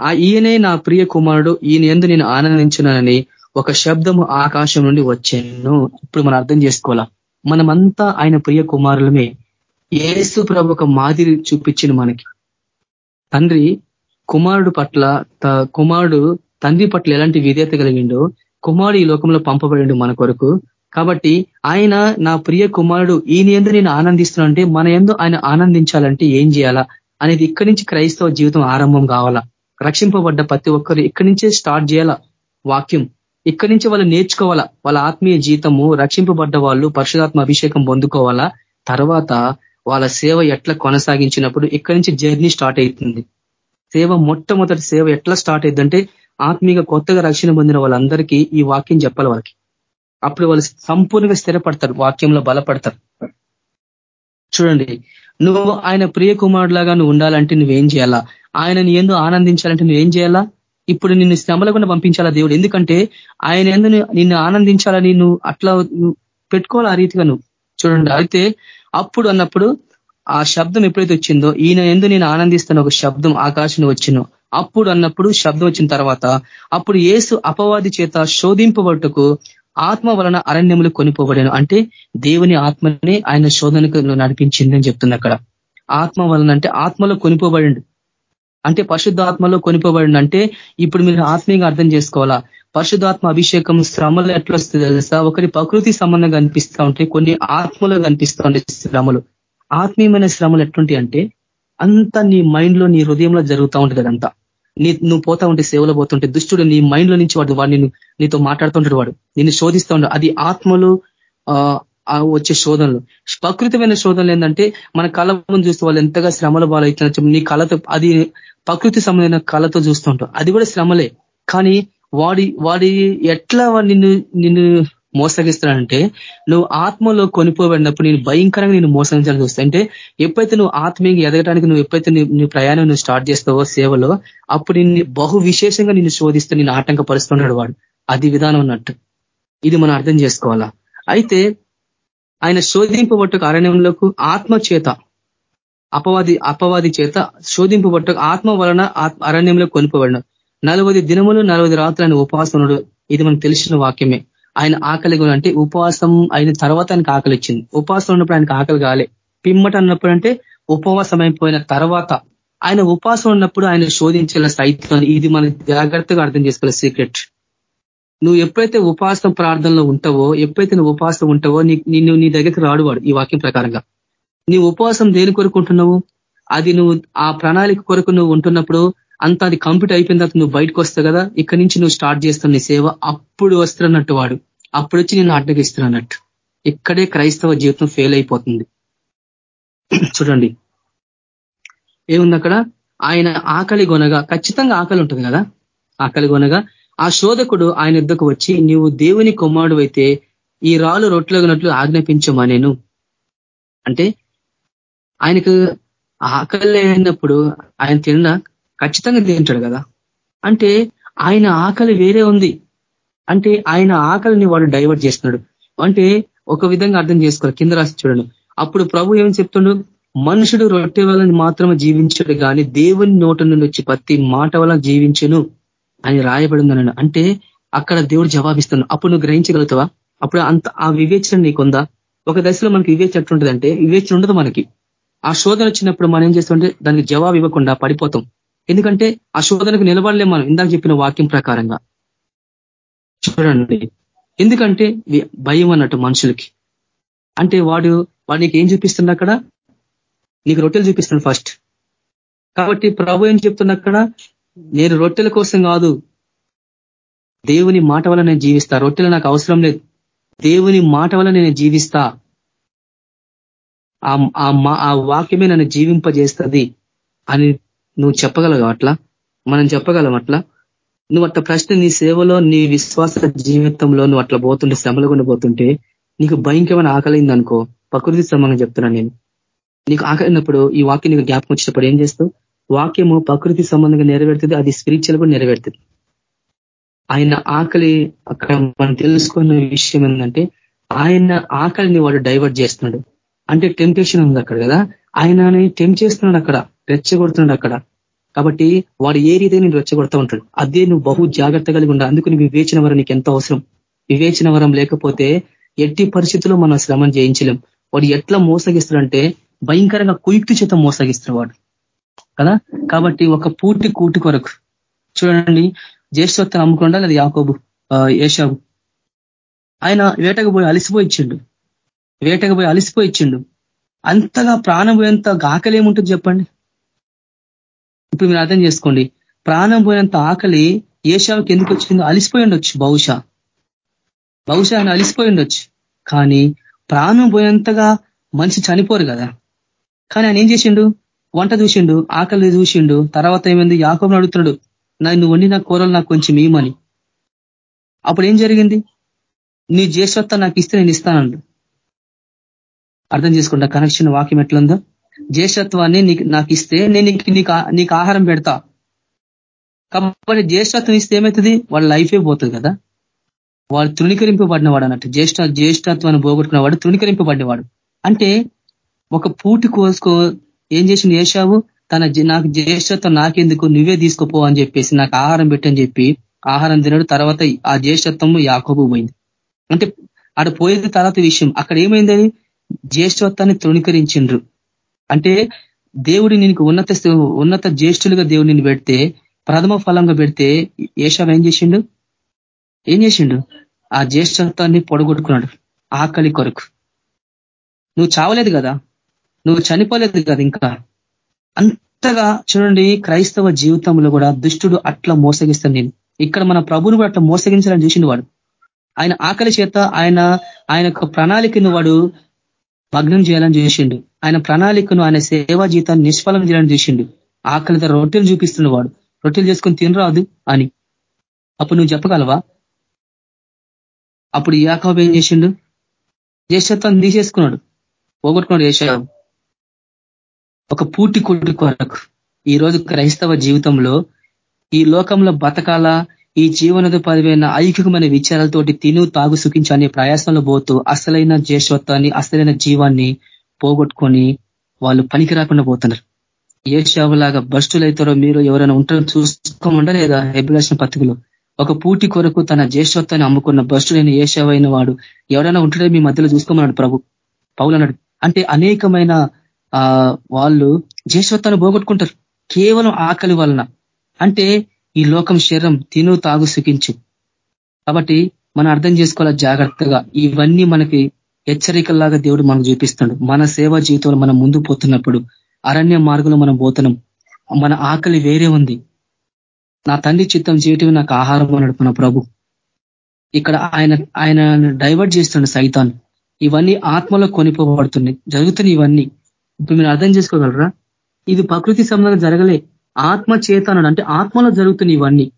Speaker 1: ఆ ఈయనే నా ప్రియ కుమారుడు ఈయన ఎందు నేను ఆనందించున్నానని ఒక శబ్దము ఆకాశం నుండి వచ్చాను. ఇప్పుడు మనం అర్థం చేసుకోవాలా? మనమంతా ఆయన ప్రియ కుమారులమే. ఏసు ప్రభు ఒక మాదిరి చూపించింది మనకి. తండ్రి కుమారుడు పట్ల కుమారుడు తండ్రి పట్ల ఎలాంటి విధేత కలిగిండో కుమారుడు ఈ లోకంలో పంపబడిండు మన కొరకు. కాబట్టి ఆయన నా ప్రియ కుమారుడు ఈయన ఎందు నేను ఆనందిస్తున్నా అంటే మన ఎందు ఆయన ఆనందించాలంటే ఏం చేయాలా? అనేది ఇక్కడి నుంచి క్రైస్తవ జీవితం ఆరంభం కావాలా? రక్షింపబడ్డ ప్రతి ఒక్కరు ఇక్కడి నుంచే స్టార్ట్ చేయాలా? వాక్యం. ఇక్కడి నుంచి వాళ్ళు నేర్చుకోవాలా? వాళ్ళ ఆత్మీయ జీతము రక్షింపబడ్డ వాళ్ళు పరిశుధాత్మ అభిషేకం పొందుకోవాలా? తర్వాత వాళ్ళ సేవ ఎట్లా కొనసాగించినప్పుడు ఇక్కడి నుంచి జర్నీ స్టార్ట్ అవుతుంది? సేవ మొట్టమొదటి సేవ ఎట్లా స్టార్ట్ అయిందంటే ఆత్మీయ కొత్తగా రక్షణ పొందిన వాళ్ళందరికీ ఈ వాక్యం చెప్పాలి వాళ్ళకి. అప్పుడు వాళ్ళు సంపూర్ణంగా స్థిరపడతారు వాక్యంలో బలపడతారు. చూడండి నువ్వు ఆయన ప్రియ కుమారులాగా నువ్వు ఉండాలంటే నువ్వేం చేయాలా? ఆయనని ఎందు ఆనందించాలంటే నువ్వేం చేయాలా? ఇప్పుడు నిన్ను శ్రమలకుండా పంపించాలా దేవుడు? ఎందుకంటే ఆయన ఎందు నిన్ను ఆనందించాలని నువ్వు అట్లా పెట్టుకోవాలి ఆ రీతిగా నువ్వు? చూడండి అయితే అప్పుడు అన్నప్పుడు ఆ శబ్దం ఎప్పుడైతే వచ్చిందో ఈయన ఎందు నేను ఆనందిస్తున్న ఒక శబ్దం ఆకాశం వచ్చిన అప్పుడు అన్నప్పుడు శబ్దం వచ్చిన తర్వాత అప్పుడు ఏసు అపవాది చేత శోధింపబట్టుకు ఆత్మ వలన అరణ్యములు కొనిపోబడాను. అంటే దేవుని ఆత్మని ఆయన శోధనకు నడిపించింది అని చెప్తుంది అక్కడ. ఆత్మ వలన అంటే ఆత్మలో కొనిపోబడి అంటే పరిశుద్ధాత్మలో కొనిపోబడి అంటే ఇప్పుడు మీరు ఆత్మీయంగా అర్థం చేసుకోవాలా? పరిశుధాత్మ అభిషేకం శ్రమలు ఎట్లా వస్తుంది తెలుసా? ఒకరి ప్రకృతి సంబంధంగా కనిపిస్తూ ఉంటాయి కొన్ని ఆత్మలో కనిపిస్తూ ఉంటాయి శ్రమలు. ఆత్మీయమైన శ్రమలు ఎట్లుంటాయి అంటే అంతా నీ మైండ్లో నీ హృదయంలో జరుగుతూ ఉంటుంది అదంతా. నీ నువ్వు పోతా ఉంటే సేవలో పోతుంటే దుష్టుడు నీ మైండ్లో నుంచి వాడు వాడు నీతో మాట్లాడుతుంటాడు వాడు. నిన్ను శోధిస్తూ ఉంటాడు. అది ఆత్మలు వచ్చే శోధనలు. ప్రకృతిమైన శోధనలు ఏంటంటే మన కళ ముందు చూస్తే వాళ్ళు ఎంతగా శ్రమల బాలవుతున్న నీ కళతో అది ప్రకృతి సంబంధమైన కళతో చూస్తుంటాం అది కూడా శ్రమలే. కానీ వాడి వాడి ఎట్లా నిన్ను నిన్ను మోసగిస్తాడంటే నువ్వు ఆత్మలో కొనిపోబడినప్పుడు నేను భయంకరంగా నేను మోసగించాలని చూస్తా. అంటే ఎప్పుడైతే నువ్వు ఆత్మీయంగా ఎదగడానికి నువ్వు ఎప్పుడైతే నీ ప్రయాణం నువ్వు స్టార్ట్ చేస్తావో సేవలో అప్పుడు నిన్ను బహు విశేషంగా నిన్ను శోధిస్తూ నేను ఆటంకపరుస్తున్నాడు వాడు. అది విధానం అన్నట్టు. ఇది మనం అర్థం చేసుకోవాలా? అయితే ఆయన శోధింపబట్టు అరణ్యంలోకి ఆత్మ చేత అపవాది అపవాది చేత శోధింపబట్టు ఆత్మ వలన అరణ్యంలో కొనిపోబడిన నలభై దినములు నలభై రాత్రులు ఆయన ఉపాసనుడు ఇది మనకు తెలిసిన వాక్యమే. ఆయన ఆకలి అంటే ఉపవాసం అయిన తర్వాత ఆయనకు ఆకలి ఇచ్చింది ఉపవాసం ఉన్నప్పుడు ఆయనకు ఆకలి కాలే. పిమ్మట అన్నప్పుడు అంటే ఉపవాసం అయిపోయిన తర్వాత. ఆయన ఉపవాసం ఉన్నప్పుడు ఆయన శోధించాల సైతం ఇది మనం జాగ్రత్తగా అర్థం చేసుకోవాలి. సీక్రెట్. నువ్వు ఎప్పుడైతే ఉపాసం ప్రార్థనలో ఉంటావో ఎప్పుడైతే నువ్వు ఉపవాసం ఉంటావో నిన్ను నీ దగ్గరికి రాడువాడు ఈ వాక్యం ప్రకారంగా. నీ ఉపవాసం దేని కొరకు ఉంటున్నావు? అది నువ్వు ఆ ప్రణాళిక కొరకు నువ్వు ఉంటున్నప్పుడు అంత అది కంప్లీట్ అయిపోయిన తర్వాత నువ్వు బయటకు వస్తావు కదా ఇక్కడి నుంచి నువ్వు స్టార్ట్ చేస్తావు నీ సేవ అప్పుడు వస్తున్నట్టు వాడు. అప్పుడు వచ్చి నేను అడ్డగిస్తున్నట్టు ఇక్కడే క్రైస్తవ జీవితం ఫెయిల్ అయిపోతుంది. చూడండి. ఏముంది అక్కడ? ఆయన ఆకలి గొనగా ఖచ్చితంగా ఆకలి ఉంటుంది కదా? ఆకలి గొనగా ఆ శోధకుడు ఆయన ఇద్దకు వచ్చి నీవు దేవుని కుమారుడు అయితే ఈ రాళ్ళు రొట్లగినట్లు ఆజ్ఞాపించమనేను అంటే ఆయనకు ఆకలి అయినప్పుడు ఆయన తిన్న ఖచ్చితంగా తింటాడు కదా. అంటే ఆయన ఆకలి వేరే ఉంది. అంటే ఆయన ఆకలిని వాడు డైవర్ట్ చేస్తున్నాడు. అంటే ఒక విధంగా అర్థం చేసుకోవాలి. కింద రాసి చూడండి. అప్పుడు ప్రభు ఏమని చెప్తుండు? మనుషుడు రొట్టె వలన మాత్రమే జీవించడు కానీ దేవుని నోట నుండి వచ్చి ప్రతి మాట వల్ల జీవించను అని రాయబడిందన్నాడు అంటే అక్కడ దేవుడు జవాబిస్తున్నాడు. అప్పుడు నువ్వు గ్రహించగలుగుతావా? అప్పుడు అంత ఆ వివేచన నీకుందా ఒక దశలో మనకి వివేచన ఎట్లుంటుందంటే వివేచన ఉండదు మనకి. ఆ శోధన వచ్చినప్పుడు మనం ఏం చేస్తుంటే దానికి జవాబు ఇవ్వకుండా పడిపోతాం. ఎందుకంటే ఆ శోధనకు నిలబడలేం మనం. ఇందాక చెప్పిన వాక్యం ప్రకారంగా. చూడండి. ఎందుకంటే భయం అన్నట్టు మనుషులకి. అంటే వాడు వాడు నీకు ఏం చూపిస్తుంది అక్కడ? నీకు రొట్టెలు చూపిస్తున్నాడు ఫస్ట్ కాబట్టి ప్రభు ఏం చెప్తున్నా అక్కడ? నేను రొట్టెల కోసం కాదు. దేవుని మాట వల్ల నేను జీవిస్తా. రొట్టెలు నాకు అవసరం లేదు. దేవుని మాట వల్ల నేను జీవిస్తా. ఆ వాక్యమే నన్ను జీవింపజేస్తుంది అని నువ్వు చెప్పగలవు అట్లా? మనం చెప్పగలం అట్లా? నువ్వు అట్లా ప్రశ్న నీ సేవలో నీ విశ్వాస జీవితంలో నువ్వు అట్లా పోతుంటే శ్రమలు కూడా పోతుంటే నీకు భయంకరమైన ఆకలింది అనుకో ప్రకృతి సంబంధం చెప్తున్నా నేను. నీకు ఆకలినప్పుడు ఈ వాక్యం నీకు జ్ఞాపకం వచ్చినప్పుడు ఏం చేస్తావు? వాక్యము ప్రకృతి సంబంధంగా నెరవేరుతుంది అది స్పిరిచువల్ కూడా నెరవేరుతుంది. ఆయన ఆకలి అక్కడ మనం తెలుసుకున్న విషయం ఏంటంటే ఆయన ఆకలిని వాడు డైవర్ట్ చేస్తున్నాడు. అంటే టెంప్టేషన్ ఉంది అక్కడ కదా? ఆయనని టెంప్ చేస్తున్నాడు అక్కడ. రెచ్చగొడుతున్నాడు అక్కడ కాబట్టి వాడు ఏ రీతి నేను రెచ్చగొడతా ఉంటాడు? అదే నువ్వు బహు జాగ్రత్త కలిగి ఉండాలి అందుకు నీ వివేచన వరం నీకు ఎంత అవసరం. వివేచన వరం లేకపోతే ఎట్టి పరిస్థితుల్లో మనం శ్రమం చేయించలేం వాడు ఎట్లా మోసగిస్తాడంటే భయంకరంగా కుయుక్తి చేత మోసగిస్తున్నాడు వాడు. కదా? కాబట్టి ఒక పూర్తి కూటి కొరకు. చూడండి జ్యేష్ఠత్వం అమ్ముకుండా లేదా యాకోబు? ఏషాబు ఆయన వేటకు పోయి అలిసిపోయి ఇచ్చిండు వేటకు పోయి అలిసిపోయి ఇచ్చిండు అంతగా ప్రాణం పోయేంత గాకలేముంటుంది ఏముంటుంది చెప్పండి? ఇప్పుడు మీరు అర్థం చేసుకోండి. ప్రాణం పోయినంత ఆకలి ఏషావుకి ఎందుకు వచ్చిందో అలిసిపోయి ఉండొచ్చు బహుశా. బహుశా ఆయన అలిసిపోయి ఉండొచ్చు. కానీ ప్రాణం పోయేంతగా మనిషి చనిపోరు కదా. కానీ ఆయన ఏం చేసిండు? వంట చూసిండు ఆకలి చూసిండు తర్వాత ఏమైంది? యాకోబుని అడుగుతున్నాడు నువ్వు వండి నా కూరలు నాకు కొంచెం ఇయ్యమని అప్పుడు ఏం జరిగింది? నీ జ్యేష్ఠత్వం నాకు ఇస్తే నేను ఇస్తానండు. అర్థం చేసుకుంటా కనెక్షన్ వాక్యం ఎట్లుందో. జ్యేష్ఠత్వాన్ని నీకు నాకు ఇస్తే నేను నీకు నీకు ఆహారం పెడతా. కాబట్టి జ్యేష్ఠత్వం ఇస్తే ఏమవుతుంది వాళ్ళ లైఫే పోతుంది కదా. వాడు తృణీకరింపబడినవాడు అన్నట్టు. జ్యేష్ఠ జ్యేష్ఠత్వాన్ని పోగొట్టుకున్నవాడు తృణీకరింపబడినవాడు. అంటే ఒక పూటి కోసుకో ఏం చేసింది ఏషావు? తన నాకు జ్యేష్ఠత్వం నాకెందుకు? నువ్వే తీసుకుపో అని చెప్పేసి నాకు ఆహారం పెట్టని చెప్పి ఆహారం తినడు. తర్వాత ఆ జ్యేష్ఠత్వము యాకోబు పోయింది. అంటే ఆడ పోయేది తర్వాత విషయం. అక్కడ ఏమైందని జ్యేష్ఠత్వాన్ని తృణీకరించిండ్రు. అంటే దేవుడి నీకు ఉన్నత ఉన్నత జ్యేష్ఠులుగా దేవుడిని పెడితే ప్రథమ ఫలంగా పెడితే ఏషావ్ ఏం చేసిండు? ఏం చేసిండు? ఆ జ్యేష్ఠత్వాన్ని పొడగొట్టుకున్నాడు ఆకలి కొరకు. నువ్వు చావలేదు కదా? నువ్వు చనిపోలేదు కదా ఇంకా? అంతగా చూడండి క్రైస్తవ జీవితంలో కూడా దుష్టుడు అట్లా మోసగిస్తాను నేను ఇక్కడ మన ప్రభుని కూడా అట్లా మోసగించాలని చూసిండు వాడు. ఆయన ఆకలి చేత ఆయన ఆయన ప్రణాళికను వాడు భగ్నం చేయాలని చేసిండు. ఆయన ప్రణాళికను ఆయన సేవా జీతాన్ని నిష్ఫలం చేయాలని చేసిండు. ఆకలితో రొట్టెలు చూపిస్తున్న వాడు. రొట్టెలు చేసుకొని తినరాదు అని. అప్పుడు నువ్వు చెప్పగలవా? అప్పుడు యాకబ్ ఏం చేసిండు? జ్యేష్ఠత్వాన్ని తీసేసుకున్నాడు. పోగొట్టుకున్నాడు ఏషాబు ఒక పూర్తి కొట్టు కొరకు. ఈ రోజు క్రైస్తవ జీవితంలో ఈ లోకంలో బతకాల? ఈ జీవనద పదివైన ఐకికమైన విచారాలతోటి తిను తాగు సుఖించు అనే ప్రయాసంలో పోతూ అసలైన జ్యేష్ఠత్వాన్ని అసలైన జీవాన్ని పోగొట్టుకొని వాళ్ళు పనికి రాకుండా పోతున్నారు. ఏ షావులాగా భ్రష్టులైతారో మీరు ఎవరైనా ఉంటారో చూసుకోమంట లేదా? ఎబిలాషన్ పత్రికలో ఒక పూటి కొరకు తన జ్యేష్ఠత్వాన్ని అమ్ముకున్న భ్రష్టులైన ఏ షావైన వాడు ఎవరైనా ఉంటారో మీ మధ్యలో చూసుకోమన్నాడు ప్రభు. పౌలు అన్నాడు. అంటే అనేకమైన వాళ్ళు జ్యేష్ఠత్వాన్ని పోగొట్టుకుంటారు. కేవలం ఆకలి వలన. అంటే ఈ లోకం శరీరం తిను తాగు సుఖించు. కాబట్టి మనం అర్థం చేసుకోవాలి జాగ్రత్తగా. ఇవన్నీ మనకి హెచ్చరికల్లాగా దేవుడు మనకు చూపిస్తాడు. మన సేవా జీవితంలో మనం ముందు పోతున్నప్పుడు అరణ్య మార్గంలో మనం పోతున్నాం. మన ఆకలి వేరే ఉంది. నా తండ్రి చిత్తం చేయటం నాకు ఆహారం అన్నాడు మన ప్రభు. ఇక్కడ ఆయన ఆయన డైవర్ట్ చేస్తున్నాడు సైతాన్. ఇవన్నీ ఆత్మలో కొనిపోబడుతున్నాయి. జరుగుతున్నాయి ఇవన్నీ. ఇప్పుడు మీరు అర్థం చేసుకోగలరా? ఇది ప్రకృతి సంబంధం జరగలే. ఆత్మ చేతనుడు అంటే ఆత్మలో జరుగుతున్నాయి ఇవన్నీ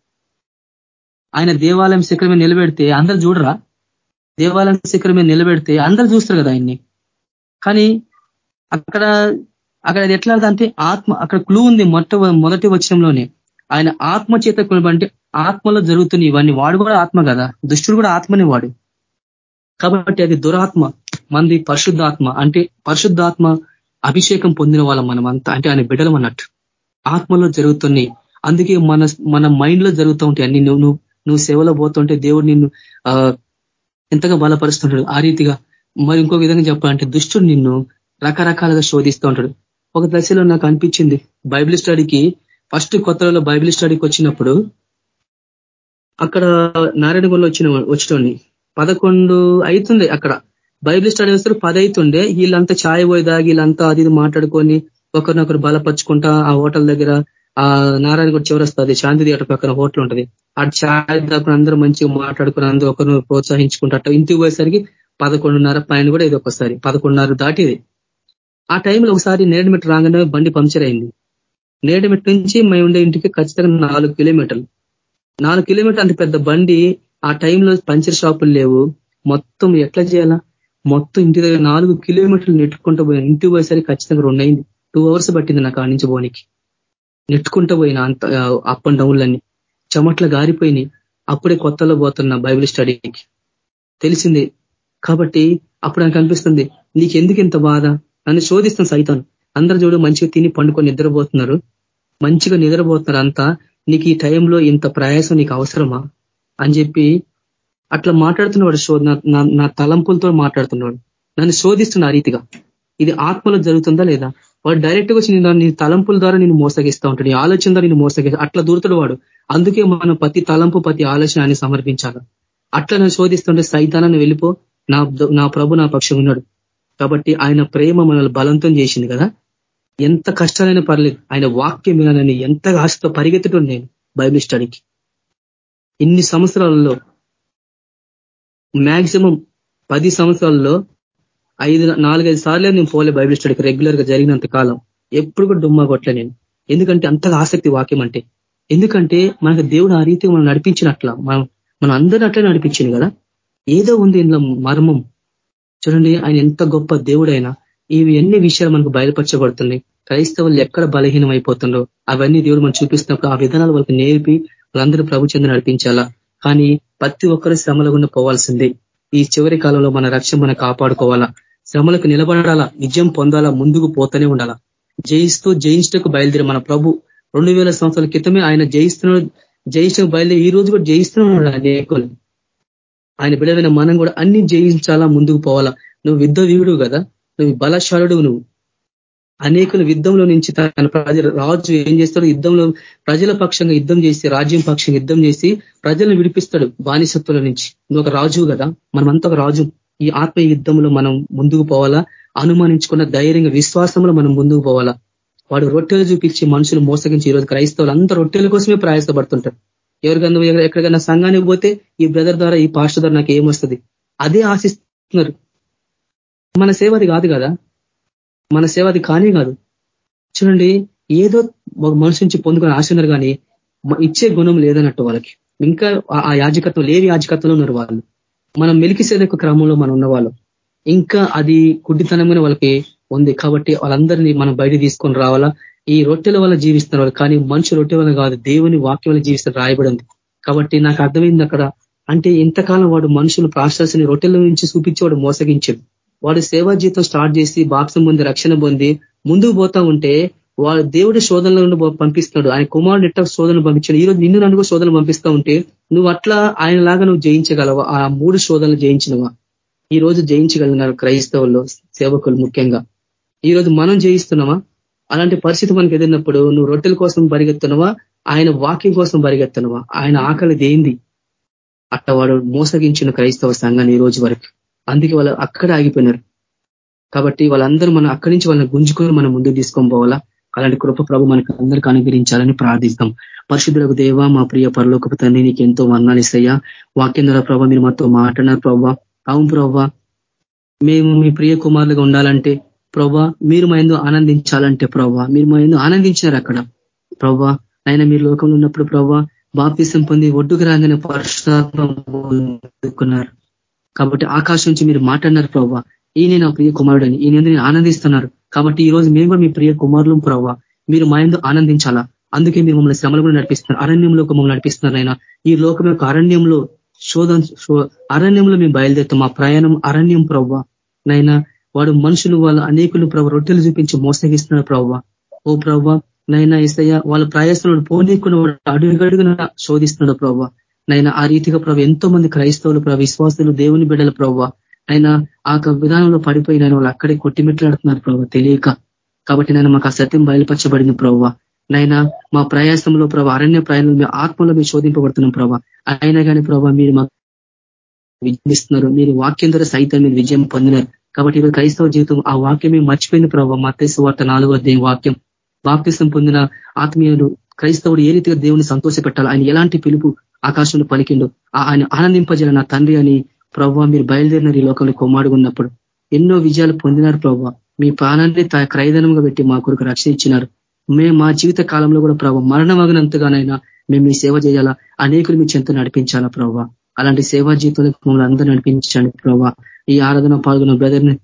Speaker 1: ఆయన దేవాలయం శిఖరం మీద నిలబెడితే అందరు చూడరా? దేవాలయం శిఖరం మీద నిలబెడితే అందరు చూస్తారు కదా ఆయన్ని. కానీ అక్కడ అక్కడ ఎట్లా అంటే ఆత్మ అక్కడ క్లూ ఉంది మొట్ట మొదటి వచనంలోనే. ఆయన ఆత్మ చేత అంటే ఆత్మలో జరుగుతున్నాయి ఇవన్నీ వాడు కూడా ఆత్మ కదా. దుష్టుడు కూడా ఆత్మనే వాడు. కాబట్టి అది దురాత్మ. మంది పరిశుద్ధాత్మ. అంటే పరిశుద్ధాత్మ అభిషేకం పొందిన వాళ్ళం మనం అంతా అంటే ఆయన బిడ్డలం అన్నట్టు. ఆత్మలో జరుగుతున్నాయి అందుకే మన మన మైండ్లో జరుగుతూ ఉంటాయి అన్ని. నువ్వు నువ్వు సేవలో పోతుంటే దేవుడు నిన్ను ఎంతగా బలపరుస్తుంటాడు. ఆ రీతిగా మరి ఇంకో విధంగా చెప్పాలంటే దుష్టుడు నిన్ను రకరకాలుగా శోధిస్తూ ఉంటాడు. ఒక దశలో నాకు అనిపించింది. బైబిల్ స్టడీకి ఫస్ట్ కొత్తలో బైబిల్ స్టడీకి వచ్చినప్పుడు అక్కడ నారాయణగొల్లో వచ్చిన వచ్చటోని పదకొండు అవుతుంది అక్కడ. బైబిల్ స్టడీ వస్తారు పది అవుతుండే వీళ్ళంతా ఛాయ్ పోయి దాగి వీళ్ళంతా అది మాట్లాడుకొని ఒకరినొకరు బలపరుచుకుంటా ఆ హోటల్ దగ్గర ఆ నారాయణ కూడా చివరస్తుంది శాంతి థియేటర్ పక్కన హోటల్ ఉంటుంది. ఆ ఛాయ్ దాకా అందరూ మంచిగా మాట్లాడుకుని అందరూ ఒకరిని ప్రోత్సహించుకుంటా ఇంటికి పోయేసరికి పదకొండున్నర పైన కూడా ఇది ఒకసారి పదకొండున్నర దాటిది. ఆ టైంలో ఒకసారి నేడుమెట్ రాగానే బండి పంక్చర్ అయింది. నేడుమెట్ నుంచి మేము ఉండే ఇంటికి ఖచ్చితంగా నాలుగు కిలోమీటర్లు. నాలుగు కిలోమీటర్ అంత పెద్ద బండి ఆ టైంలో పంచర్ షాపులు లేవు. మొత్తం ఎట్లా చేయాలా? మొత్తం ఇంటి దగ్గర నాలుగు కిలోమీటర్లు నెట్టుకుంటూ పోయాను ఇంటికి పోయేసరికి ఖచ్చితంగా రెండు అయింది టూ అవర్స్ పట్టింది నాకు ఆ నుంచి పోనీకి. నెట్టుకుంటూ పోయిన అంత అప్ అండ్ డౌన్లన్నీ చెమట్లు గారిపోయినాయి. అప్పుడే కొత్తలో పోతున్న బైబిల్ స్టడీకి. తెలిసింది. కాబట్టి అప్పుడు నాకు అనిపిస్తుంది నీకెందుకు ఇంత బాధ? నన్ను శోధిస్తాను సైతాను. అందరు చూడు మంచిగా తిని పండుకొని నిద్రపోతున్నారు. మంచిగా నిద్రపోతున్నారు అంతా నీకు ఈ టైంలో ఇంత ప్రయాసం నీకు అవసరమా? అని చెప్పి అట్లా మాట్లాడుతున్నవాడు శోధ నా తలంపులతో మాట్లాడుతున్నాడు నన్ను శోధిస్తున్న రీతిగా. ఇది ఆత్మలో జరుగుతుందా లేదా? వాడు డైరెక్ట్గా వచ్చి నీ తలంపుల ద్వారా నేను మోసగిస్తూ ఉంటాడు. నీ ఆలోచన ద్వారా నేను మోసగిస్తా అట్లా దూరుతాడు వాడు. అందుకే మనం ప్రతి తలంపు ప్రతి ఆలోచన ఆయన సమర్పించాలి. అట్లా నేను శోధిస్తుంటే సైతానాన్ని వెళ్ళిపో. నా నా ప్రభు నా పక్షం ఉన్నాడు. కాబట్టి ఆయన ప్రేమ మనల్ని బలంతం చేసింది కదా. ఎంత కష్టాలైనా పర్లేదు. ఆయన వాక్యం వినాలని ఎంత ఆశతో పరిగెత్తడం నేను బైబిల్ స్టడీకి. ఇన్ని సంవత్సరాలలో మ్యాక్సిమం పది సంవత్సరాల్లో ఐదు నాలుగైదు సార్లే నేను పోలే బైబిల్ స్టడీకి రెగ్యులర్గా జరిగినంత కాలం. ఎప్పుడు కూడా దుమ్మ కొట్లే నేను. ఎందుకంటే అంతగా ఆసక్తి వాక్యం అంటే. ఎందుకంటే మనకు దేవుడు ఆ రీతి మనం నడిపించినట్ల. మనం మనం అందరిని అట్లే నడిపించింది కదా. ఏదో ఉంది ఇందులో మర్మం. చూడండి ఆయన ఎంత గొప్ప దేవుడైనా ఇవి ఎన్ని విషయాలు మనకు బయలుపరచబడుతున్నాయి. క్రైస్తవులు ఎక్కడ బలహీనం అయిపోతుండో అవన్నీ దేవుడు మనం చూపిస్తున్నప్పుడు ఆ విధానాలు వాళ్ళకి నేర్పి వాళ్ళందరూ ప్రభు చెంది నడిపించాలా? కానీ ప్రతి ఒక్కరు శ్రమల గుండా పోవాల్సిందే. ఈ చివరి కాలంలో మన రక్షణ మనం కాపాడుకోవాలా? శ్రమలకు నిలబడాలా విజయం పొందాలా ముందుకు పోతూనే ఉండాలా? జయిస్తూ జయించటకు బయలుదేరి మన ప్రభు రెండు వేల సంవత్సరాల క్రితమే ఆయన జయిస్తున్నాడు జయించడం బయలుదేరి ఈ రోజు కూడా జయిస్తున్నాడు అనేకులు ఆయన బిడవైన మనం కూడా అన్ని జయించాలా ముందుకు పోవాలా? నువ్వు యుద్ధ వీరుడు కదా నువ్వు బలశాలుడు నువ్వు. అనేకులు యుద్ధంలో నుంచి తన రాజు ఏం చేస్తాడు? యుద్ధంలో ప్రజల పక్షంగా యుద్ధం చేసి రాజ్యం పక్షంగా యుద్ధం చేసి ప్రజలను విడిపిస్తాడు బానిసత్తుల నుంచి. నువ్వు ఒక రాజు కదా మనమంతా ఒక రాజు. ఈ ఆత్మ యుద్ధంలో మనం ముందుకు పోవాలా? అనుమానించుకున్న ధైర్యంగా విశ్వాసంలో మనం ముందుకు పోవాలా? వాడు రొట్టెలు చూపించి మనుషులు మోసగించి ఈరోజు క్రైస్తవులు అంత రొట్టెల కోసమే ప్రయాసపడుతుంటారు. ఎవరికన్నా ఎక్కడికైనా సంఘానికి పోతే ఈ బ్రదర్ ద్వారా ఈ పాస్టర్ ద్వారా నాకు ఏమొస్తుంది? అదే ఆశిస్తున్నారు. మన సేవ అది కాదు కదా? మన సేవ అది కానీ కాదు. చూడండి ఏదో ఒక మనిషి నుంచి పొందుకొని ఆశన్నారు కానీ ఇచ్చే గుణం లేదన్నట్టు వాళ్ళకి. ఇంకా ఆ యాజకత్వం లేని యాజకత్వంలో ఉన్నారు వాళ్ళు. మనం మెలికిసేదొక క్రమంలో మనం ఉన్నవాళ్ళం. ఇంకా అది కుడ్డితనంగానే వాళ్ళకి ఉంది. కాబట్టి వాళ్ళందరినీ మనం బయట తీసుకొని రావాలా? ఈ రొట్టెల వల్ల జీవిస్తున్నారు కానీ మనిషి రొట్టె వల్ల కాదు దేవుని వాక్యం వల్ల జీవిస్తారు రాయబడింది కాబట్టి నాకు అర్థమైంది అక్కడ. అంటే ఇంతకాలం వాడు మనుషులు ప్రాశ్వాసని రొట్టెల నుంచి చూపించి వాడు మోసగించాడు. వాడు సేవా జీతం స్టార్ట్ చేసి బాప్సం పొంది రక్షణ పొంది ముందుకు పోతా ఉంటే వాళ్ళు దేవుడి శోధనలను పంపిస్తున్నాడు. ఆయన కుమారుడు ఎట్ట శోధనలు పంపించాడు? ఈరోజు నిన్ను నన్ను శోధనలు పంపిస్తా ఉంటే నువ్వు అట్లా ఆయనలాగా నువ్వు జయించగలవా? ఆ మూడు శోధనలు జయించినవా? ఈ రోజు జయించగలిగినారు క్రైస్తవుల్లో సేవకులు ముఖ్యంగా. ఈ రోజు మనం జయిస్తున్నామా? అలాంటి పరిస్థితి మనకు ఎదిరినప్పుడు నువ్వు రొట్టెల కోసం పరిగెత్తున్నావా ఆయన వాక్యం కోసం పరిగెత్తున్నావా ఆయన ఆకలి దేంది అట్టవాడు మోసగించిన క్రైస్తవ సంఘాన్ని ఈ రోజు వరకు. అందుకే వాళ్ళు అక్కడ ఆగిపోయినారు. కాబట్టి వాళ్ళందరూ మనం అక్కడి నుంచి వాళ్ళని గుంజుకొని మనం ముందుకు తీసుకొని పోవాలా? అలాంటి కృప ప్రభు మనకు అందరికీ అనుగ్రహించాలని ప్రార్థిస్తాం. పరిశుద్ధులకు దేవ మా ప్రియ పరలోకపు తండ్రి నీకు ఎంతో వర్ణాలిస్తయ్యా వాక్యం ద్వారా ప్రభావ మీరు మాతో మాట్లాడినారు ప్రభావ అవును ప్రభావ మేము మీ ప్రియ కుమారులుగా ఉండాలంటే ప్రభా మీరు మా ఎందుకు ఆనందించాలంటే ప్రభా మీరు మా ఎందుకు ఆనందించినారు అక్కడ. ప్రభా ఆయన మీరు లోకంలో ఉన్నప్పుడు ప్రభా బాప్తిసం పొంది ఒడ్డుకు రాగానే పరుషుకున్నారు కాబట్టి ఆకాశం నుంచి మీరు మాట్లాడినారు ప్రభా. ఈయన నా ప్రియ కుమారుడని ఈయన నేను ఆనందిస్తున్నారు కాబట్టి ఈ రోజు మేము కూడా మీ ప్రియ కుమారులు ప్రభావ మీరు మా ఎందు ఆనందించాలా? అందుకే మీరు మమ్మల్ని శ్రమలు కూడా నడిపిస్తున్నారు అరణ్యంలో మమ్మల్ని నడిపిస్తున్నారు అయినా ఈ లోకం యొక్క అరణ్యంలో శోధ అరణ్యంలో మేము బయలుదేరుతాం మా ప్రయాణం అరణ్యం ప్రవ్వ. నైనా వాడు మనుషులు వాళ్ళ అనేకులు ప్రభు రొట్టెలు చూపించి మోసగిస్తున్నారు ప్రవ్వ. ఓ ప్రవ్వ నైనా ఇసయ్య వాళ్ళ ప్రయాసంలో పోనీకుని వాడు అడుగడుగున శోధిస్తున్నాడు ప్రవ్వ. నైనా ఆ రీతిగా ప్రభు ఎంతో మంది క్రైస్తవులు ప్రభు విశ్వాసులు దేవుని బిడ్డల ప్రవ్వ ఆయన ఆ విధానంలో పడిపోయి నేను వాళ్ళు అక్కడే కొట్టిమెట్లాడుతున్నారు ప్రభావ తెలియక. కాబట్టి నేను మాకు ఆ సత్యం బయలుపరచబడింది ప్రభావ నైనా మా ప్రయాసంలో ప్రభావ అరణ్య ప్రయాణంలో మీ ఆత్మలో మీరు శోధింపబడుతున్నాం ప్రభావ అయినా కానీ ప్రభావ మీరు మాకు విజయిస్తున్నారు మీరు వాక్యం ద్వారా సైతం మీరు విజయం పొందినారు. కాబట్టి ఇప్పుడు క్రైస్తవ జీవితం ఆ వాక్యమే మర్చిపోయింది ప్రభావ మత్తైసు వార్త నాలుగో వాక్యం. వాక్యసం పొందిన ఆత్మీయులు క్రైస్తవుడు ఏ రీతిగా దేవుని సంతోష పెట్టాలి ఆయన ఎలాంటి పిలుపు ఆకాశంలో పలికిండు ఆయన ఆనందింపజల నా తండ్రి అని ప్రవ్వ మీరు బయలుదేరినారు ఈ లోకంలో కొమ్మాడుకున్నప్పుడు ఎన్నో విజయాలు పొందినారు ప్రభావ మీ ప్రాణాన్ని క్రైదనంగా పెట్టి మా కొరకు రక్షణ ఇచ్చినారు మేము మా జీవిత కాలంలో కూడా ప్రభావ మరణమగినంతగానైనా మేము మీ సేవ చేయాలా? అనేకులు మీ చెంత నడిపించాలా ప్రభావ అలాంటి సేవా జీవితంలో మమ్మల్ని అందరూ నడిపించండి ప్రభావ ఈ ఆరాధన పాల్గొన్న బ్రదర్ని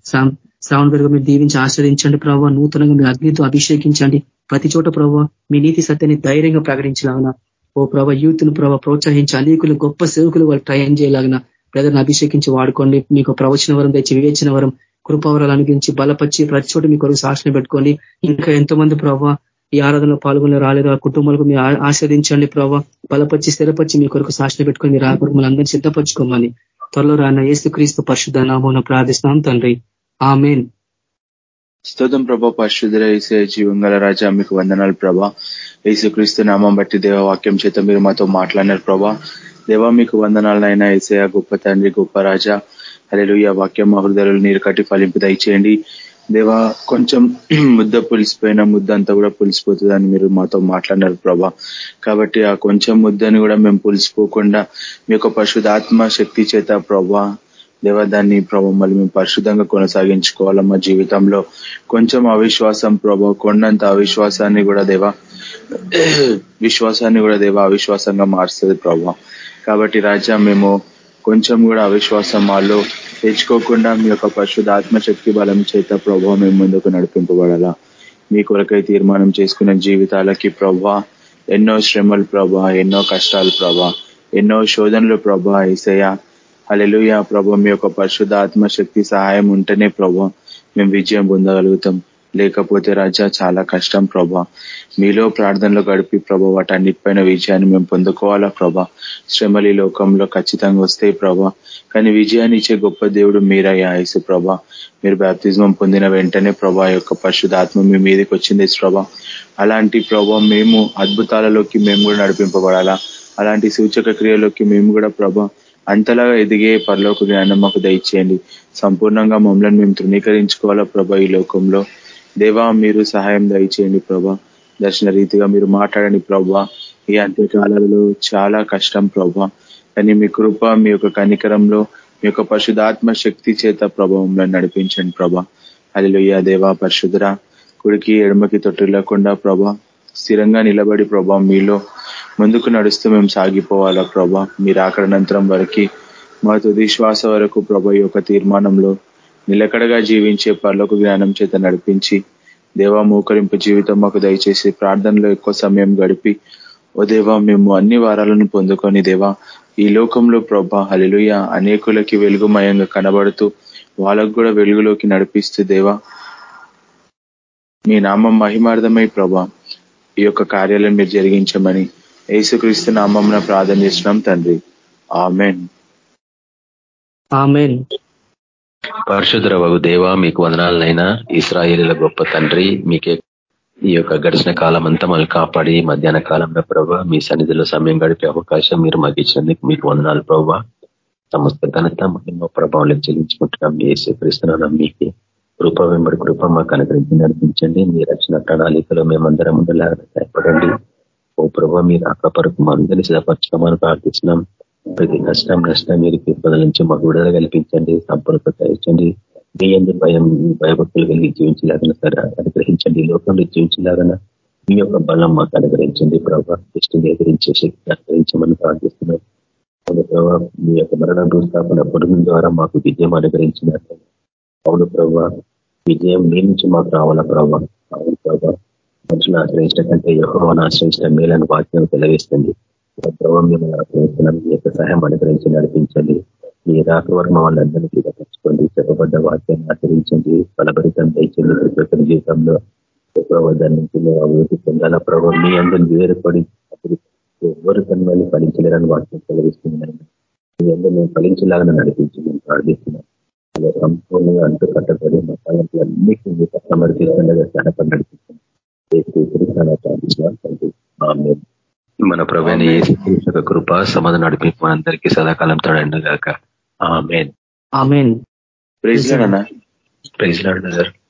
Speaker 1: శ్రావణ గారు మీరు దీవించి ఆశ్రదించండి ప్రభావ నూతనంగా మీ అగ్నితో అభిషేకించండి. ప్రతి చోట ప్రభావ మీ నీతి సత్యాన్ని ధైర్యంగా ప్రకటించలాగన. ఓ ప్రభావ యూత్ను ప్రభావ ప్రోత్సహించి అనేకులు గొప్ప సేవకులు వాళ్ళు ట్రైన్ చేయలాగిన. బ్రదర్ని అభిషేకించి వాడుకోండి. మీకు ప్రవచన వరం తెచ్చి వివేచన వరం కృపావరాలు అనుగించి బలపరిచి ప్రతి చోట మీ కొరకు సాక్షణ పెట్టుకోండి. ఇంకా ఎంతమంది ప్రభావ ఈ ఆరాధనలో పాల్గొని రాలేదు ఆ కుటుంబాలకు మీరు ఆస్వాదించండి ప్రభావ బలపరిచి స్థిరపరిచి మీ కొరకు సాక్షణ పెట్టుకొని మీరు ఆకుడు అందరినీ సిద్ధపరచుకోమని త్వరలో రాన్న క్రీస్తు పరిశుద్ధ నామం ప్రార్థిస్తున్నాం తండ్రి. ఆమెన్.
Speaker 2: స్తోతం ప్రభా పరిశుద్ధ ఏసే జీవంగల రాజా మీకు వందనాలు ప్రభా. క్రీస్తు నామం బట్టి దేవవాక్యం చేత మీరు మాతో మాట్లాడినారు ప్రభా. దేవా మీకు వందనాలనైనా ఏసయ గొప్ప తండ్రి గొప్ప రాజా. అలెలు వాక్యం మా నీరు కట్టి ఫలింపు దయచేయండి. దేవా కొంచెం [CLEARS THROAT] ముద్ద పులిసిపోయిన ముద్ద అంతా కూడా పులిసిపోతుందని మీరు మాతో మాట్లాడినారు ప్రభా. కాబట్టి ఆ కొంచెం ముద్దని కూడా మేము పులిసిపోకుండా మీ యొక్క పరిశుధాత్మ శక్తి చేత ప్రభా దేవా దాన్ని ప్రభావం మళ్ళీ మేము పరిశుద్ధంగా కొనసాగించుకోవాలా మా జీవితంలో. కొంచెం అవిశ్వాసం ప్రభావ కొండంత అవిశ్వాసాన్ని కూడా దేవా [CLEARS THROAT] విశ్వాసాన్ని కూడా దేవా అవిశ్వాసంగా మారుస్తుంది ప్రభావ కాబట్టి రాజా మేము కొంచెం కూడా అవిశ్వాసం వాళ్ళు తెచ్చుకోకుండా మీ యొక్క పరిశుద్ధ ఆత్మశక్తి బలం చేత ప్రభావ మేము ముందుకు నడిపింపబడాలా. మీ కొరకై తీర్మానం చేసుకున్న జీవితాలకి ప్రభా ఎన్నో శ్రమలు ప్రభా ఎన్నో కష్టాలు ప్రభా ఎన్నో శోధనలు ప్రభా ఈసయ అలెలుయ ప్రభా మీ యొక్క పరిశుద్ధ ఆత్మశక్తి సహాయం ఉంటేనే ప్రభా మేము విజయం పొందగలుగుతాం. లేకపోతే రాజా చాలా కష్టం ప్రభా. మీలో ప్రార్థనలో గడిపి ప్రభా వాటన్నిటిపైన విజయాన్ని మేము పొందుకోవాలా ప్రభా? శ్రమలి లోకంలో ఖచ్చితంగా వస్తాయి ప్రభా. కానీ విజయాన్ని ఇచ్చే గొప్ప దేవుడు మీరయ్యా యేసు ప్రభా. మీరు బ్యాప్తిజమం పొందిన వెంటనే ప్రభా యొక్క పరిశుధాత్మ మీ మీదకి వచ్చింది ప్రభా. అలాంటి ప్రభా మేము అద్భుతాలలోకి మేము కూడా నడిపింపబడాలా? అలాంటి సూచక క్రియలోకి మేము కూడా ప్రభా అంతలాగా ఎదిగే పరలోక జ్ఞానం మాకు దయచేయండి. సంపూర్ణంగా మమ్మల్ని మేము తృణీకరించుకోవాలా ప్రభా ఈ లోకంలో? దేవా మీరు సహాయం దయచేయండి ప్రభా. దర్శన రీతిగా మీరు మాట్లాడండి ప్రభా. ఈ అంత్యకాలలో చాలా కష్టం ప్రభా. కానీ మీ కృప మీ యొక్క కనికరంలో మీ యొక్క పరిశుధాత్మ శక్తి చేత ప్రభావంలో నడిపించండి ప్రభా. అలిలోయ దేవా పరిశుద్ధర కుడికి ఎడమకి తొట్టిల్లకుండా ప్రభా స్థిరంగా నిలబడి ప్రభా మీలో ముందుకు నడుస్తూ మేము సాగిపోవాలా ప్రభా. మీరు ఆకరణంతరం వరకు మా తుది శ్వాస వరకు ప్రభా యొక్క తీర్మానంలో నిలకడగా జీవించే పర్లకు జ్ఞానం చేత నడిపించి దేవా మూకరింపు జీవితం మాకు దయచేసి ప్రార్థనలో ఎక్కువ సమయం గడిపి ఓ దేవా మేము అన్ని వారాలను పొందుకొని దేవా ఈ లోకంలో ప్రభా హలిలుయ అనేకులకి వెలుగుమయంగా కనబడుతూ వాళ్ళకు కూడా వెలుగులోకి నడిపిస్తూ దేవా మీ నామం మహిమార్థమై ప్రభా ఈ యొక్క కార్యాలను మీరు జరిగించమని యేసుక్రీస్తు నామం ప్రార్థన చేసినాం తండ్రి. ఆమెన్.
Speaker 1: ఆమెన్.
Speaker 3: పరశుధర వగు దేవ మీకు వదనాలనైనా. ఇస్రాయేలీల గొప్ప తండ్రి మీకే ఈ యొక్క గడిచిన కాలం అంతా మళ్ళీ కాపాడి మధ్యాహ్న కాలంలో ప్రభావ మీ సన్నిధిలో సమయం గడిపే అవకాశం మీరు మాకు ఇచ్చినందుకు మీకు వందనాలు ప్రభావ సమస్త ఘనత మహిమ ప్రభావం చెల్లించుకుంటున్నాం. మీ క్రీస్తున్నాం మీకు కృప వెంబడి కృప మాకు అనుగ్రహించి నడిపించండి. మీ రక్షణ ప్రణాళికలో మేమందరం ఉండేలాగా సహాయపడండి. ఓ ప్రభావ మీరు అక్కపరకు మందరి అని ప్రార్థిస్తున్నాం. ప్రతి కష్టం నష్టం మీరు ఇబ్బందుల నుంచి మాకు విడుదల కల్పించండి సంపూర్ణత ఇచ్చండి మీ భయం భయభక్తులు కలిగి జీవించలాగా సరే అనుగ్రహించండి. లోకంలో జీవించలాగా మీ యొక్క బలం మాకు అనుగ్రహించండి ప్రభావ దృష్టిని ఎదిరించే శక్తి అనుగ్రహించమని ప్రార్థిస్తున్నాం. ప్రభావ మీ యొక్క మరణ భూస్థాపన పొడుగు ద్వారా మాకు విజయం అనుగ్రహించినట్టు అవును ప్రభావ విజయం మీ నుంచి మాకు రావాలా ప్రభావ అవును ప్రభావ మనుషులు ఆశ్రయించడం కంటే యహోవాను ఆశ్రయించడం మేలని వాక్యం తెలియస్తుంది ప్రభావ మిమ్మల్ని ఆశ్రయిస్తున్నాం మీ యొక్క సహాయం అనుగ్రహించి నడిపించండి. మీ రాక వరకు మమ్మల్ని అందరినీ సిద్ధపరచుకోండి చెప్పబడ్డ వాక్యాన్ని ఆచరించండి. బలభరితం దయచండి ప్రతి ఒక్కరి జీవితంలో దాని నుంచి మేము అభివృద్ధి పొందాల ప్రభావం మీ అందరిని వేరుపడి అప్పుడు ఎవరు కన్నా ఫలించలేరని వాక్యం కలిగిస్తున్నాయి మీ అందరూ మేము ఫలించేలాగా నడిపించి మేము ప్రార్థిస్తున్నాం. అలా సంపూర్ణంగా అంటూ కట్టబడి మా తలంపులు తలంపులన్నిటికీ మీకు సమర్పిస్తుండగా సహాయపడి నడిపిస్తున్నాం. మన ప్రవేణ కృప సమాధ నడిపి మనందరికీ సదాకాలం తోడండుగాక. Amen
Speaker 1: amen
Speaker 2: praise
Speaker 3: praise lord